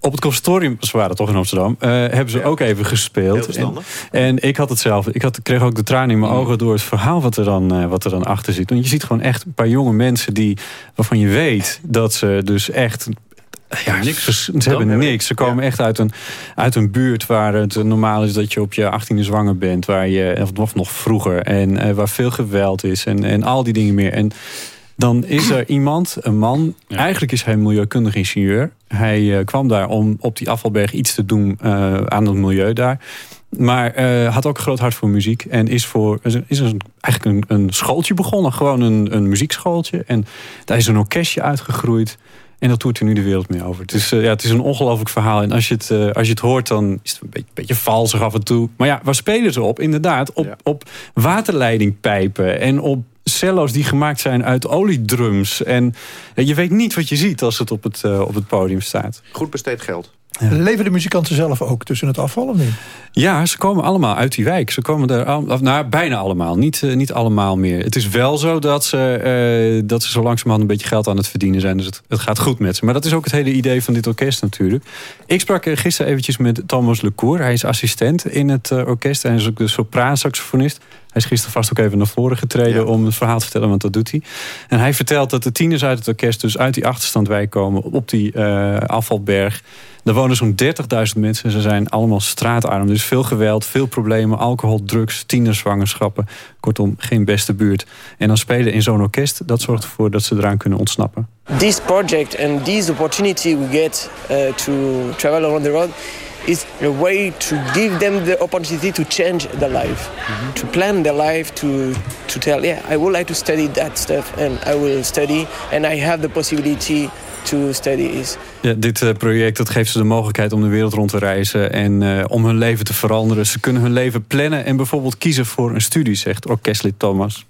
S29: Op het conservatorium, ze waren toch in Amsterdam, eh, hebben ze ook even gespeeld. En, en ik had het zelf. Ik had, kreeg ook de tranen in mijn ogen door het verhaal wat er, dan, eh, wat er dan achter zit. Want je ziet gewoon echt een paar jonge mensen die, waarvan je weet dat ze dus echt ja, niks. Ze, ze hebben niks. Ze komen echt uit een, uit een buurt waar het normaal is dat je op je 18e zwanger bent. Waar je, of nog vroeger. En eh, waar veel geweld is. En, en al die dingen meer. En dan is er iemand, een man. Eigenlijk is hij milieukundig ingenieur. Hij eh, kwam daar om op die afvalberg iets te doen eh, aan het milieu daar. Maar eh, had ook een groot hart voor muziek. En is, voor, is een, eigenlijk een, een schooltje begonnen. Gewoon een, een muziekschooltje. En daar is een orkestje uitgegroeid. En dat toert hij nu de wereld mee over. Het is, ja, het is een ongelooflijk verhaal. En als je, het, als je het hoort, dan is het een beetje, beetje valsig af en toe. Maar ja, waar spelen ze op? Inderdaad, op, op waterleidingpijpen en op cello's die gemaakt zijn uit oliedrums. En je weet niet wat je ziet als het op het, op het podium staat.
S27: Goed besteed geld.
S2: Ja. Leven de muzikanten zelf ook tussen het afval of niet?
S29: Ja, ze komen allemaal uit die wijk. Ze komen er al, nou, bijna allemaal. Niet, uh, niet allemaal meer. Het is wel zo dat ze, uh, dat ze zo langzamerhand een beetje geld aan het verdienen zijn. Dus het, het, gaat goed met ze. Maar dat is ook het hele idee van dit orkest natuurlijk. Ik sprak gisteren eventjes met Thomas Lecour. Hij is assistent in het uh, orkest. En is ook de sopraansaxofonist. Hij is gisteren vast ook even naar voren getreden ja. om het verhaal te vertellen, want dat doet hij. En hij vertelt dat de tieners uit het orkest dus uit die achterstandwijk komen op die uh, afvalberg. Er wonen zo'n 30.000 mensen en ze zijn allemaal straatarm. Dus veel geweld, veel problemen, alcohol, drugs, tienerzwangerschappen. Kortom, geen beste buurt. En dan spelen in zo'n orkest, dat zorgt ervoor dat ze eraan kunnen ontsnappen.
S15: This project and this opportunity we get uh, to travel around the road is a way to give them the opportunity to change their life, mm -hmm. to plan their life, to to tell, yeah, I would like to study that stuff, and I will study, and I have the possibility to study is.
S29: Ja, dit uh, project dat geeft ze de mogelijkheid om de wereld rond te reizen en uh, om hun leven te veranderen. Ze kunnen hun leven plannen en bijvoorbeeld kiezen voor een studie, zegt orkestlid Thomas.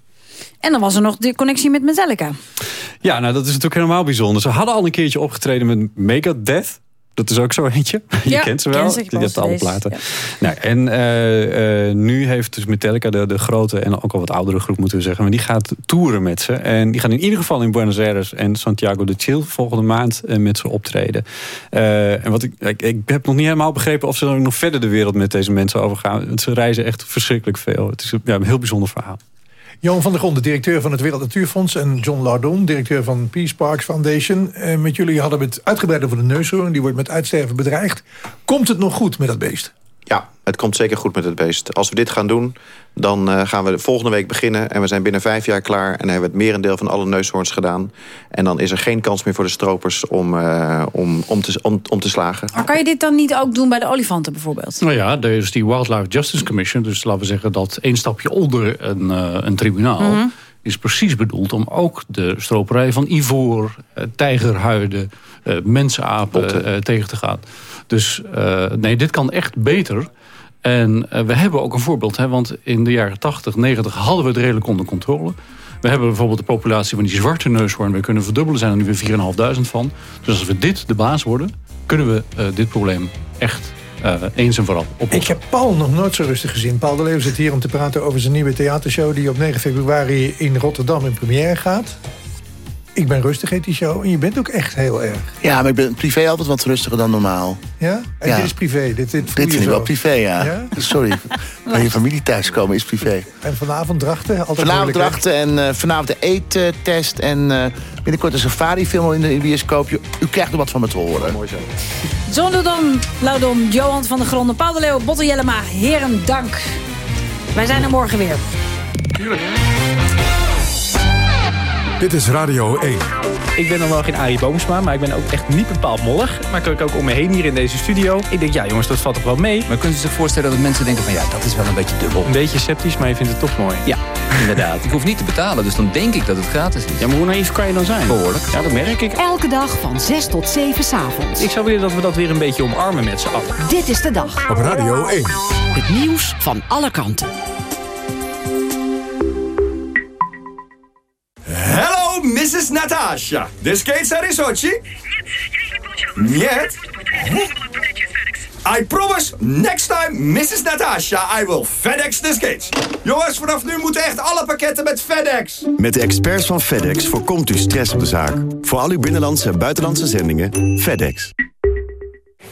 S3: En dan was er nog de connectie met Metallica.
S29: Ja, nou dat is natuurlijk helemaal bijzonder. Ze hadden al een keertje opgetreden met Megadeth. Dat is ook zo eentje. Je
S3: ja,
S29: kent ze wel.
S3: Ze,
S29: je hebt alle platen. Ja. Nou, en uh, uh, nu heeft dus Metallica, de, de grote en ook al wat oudere groep moeten we zeggen. Maar die gaat toeren met ze. En die gaan in ieder geval in Buenos Aires en Santiago de Chile volgende maand uh, met ze optreden. en wat ik, ik, ik, heb nog niet helemaal begrepen of ze dan nog verder de wereld met deze mensen overgaan. Want ze reizen echt verschrikkelijk veel. Het is ja, een heel bijzonder verhaal.
S2: Johan van der Grond, de directeur van het Wereld Natuurfonds... en John Lardon, directeur van Peace Parks Foundation. Eh, met jullie hadden we het uitgebreid over de neushoorn. Die wordt met uitsterven bedreigd. Komt het nog goed met dat beest?
S27: Ja, het komt zeker goed met het beest. Als we dit gaan doen, dan uh, gaan we de volgende week beginnen... en we zijn binnen vijf jaar klaar... en hebben we het merendeel van alle neushoorns gedaan. En dan is er geen kans meer voor de stropers om, uh, om, om, te, om, om te slagen.
S3: Maar kan je dit dan niet ook doen bij de olifanten bijvoorbeeld?
S9: Nou ja, er is die Wildlife Justice Commission. Dus laten we zeggen dat één stapje onder een, uh, een tribunaal... Mm -hmm. is precies bedoeld om ook de stroperij van ivoor, tijgerhuiden... mensenapen tegen te gaan. Dus nee, dit kan echt beter... En uh, we hebben ook een voorbeeld, hè, want in de jaren 80, 90 hadden we het redelijk onder controle. We hebben bijvoorbeeld de populatie van die zwarte neushoorn. We kunnen verdubbelen, zijn er nu weer 4.500 van. Dus als we dit de baas worden, kunnen we uh, dit probleem echt uh, eens en vooral oplossen.
S2: Ik heb Paul nog nooit zo rustig gezien. Paul de Leeuw zit hier om te praten over zijn nieuwe theatershow... die op 9 februari in Rotterdam in première gaat. Ik ben rustig, heet die show. En je bent ook echt heel erg.
S10: Ja, maar ik ben privé altijd wat rustiger dan normaal.
S2: Ja? En
S10: Ja.
S2: dit is privé? Dit, dit, voel
S10: Dit
S2: je
S10: vind ik wel privé, ja.
S2: Ja?
S10: Sorry. Bij je familie thuiskomen is privé.
S2: En vanavond drachten? Altijd
S10: Vanavond drachten en eh, vanavond de eettest. En eh, binnenkort een safari-film in de in de bioscoop. U krijgt er wat van me te horen.
S27: Mooi zo.
S3: John Dodon, Laudon, Johan van der Gronden, Paul de Leeuw, Botte Jellema. Heren, dank. Wij zijn er morgen weer.
S1: Dit is Radio 1.
S30: Ik ben dan wel geen Arie Boomsma, maar ik ben ook echt niet bepaald mollig. Maar kijk ook om me heen hier in deze studio. Ik denk, ja jongens, dat valt toch wel mee.
S31: Maar kunt u zich voorstellen dat mensen denken van ja, dat is wel een beetje dubbel.
S30: Een beetje sceptisch, maar je vindt het toch mooi.
S31: Ja, inderdaad. Ik hoef niet te betalen, dus dan denk ik dat het gratis is.
S30: Ja, maar hoe naïef kan je dan zijn?
S31: Behoorlijk.
S30: Ja, dat merk ik.
S11: Elke dag van 6 tot 7 s'avonds.
S30: Ik zou willen dat we dat weer een beetje omarmen met z'n allen.
S11: Dit is de dag.
S1: Op Radio 1.
S11: Het nieuws van alle kanten.
S32: Mrs. Natasha. The skates are in Sochi? Нет. I promise, next time, Mrs. Natasha, I will FedEx the skates. Jongens, vanaf nu moeten echt alle pakketten met FedEx.
S33: Met de experts van FedEx voorkomt u stress op de zaak. Voor al uw binnenlandse en buitenlandse zendingen, FedEx.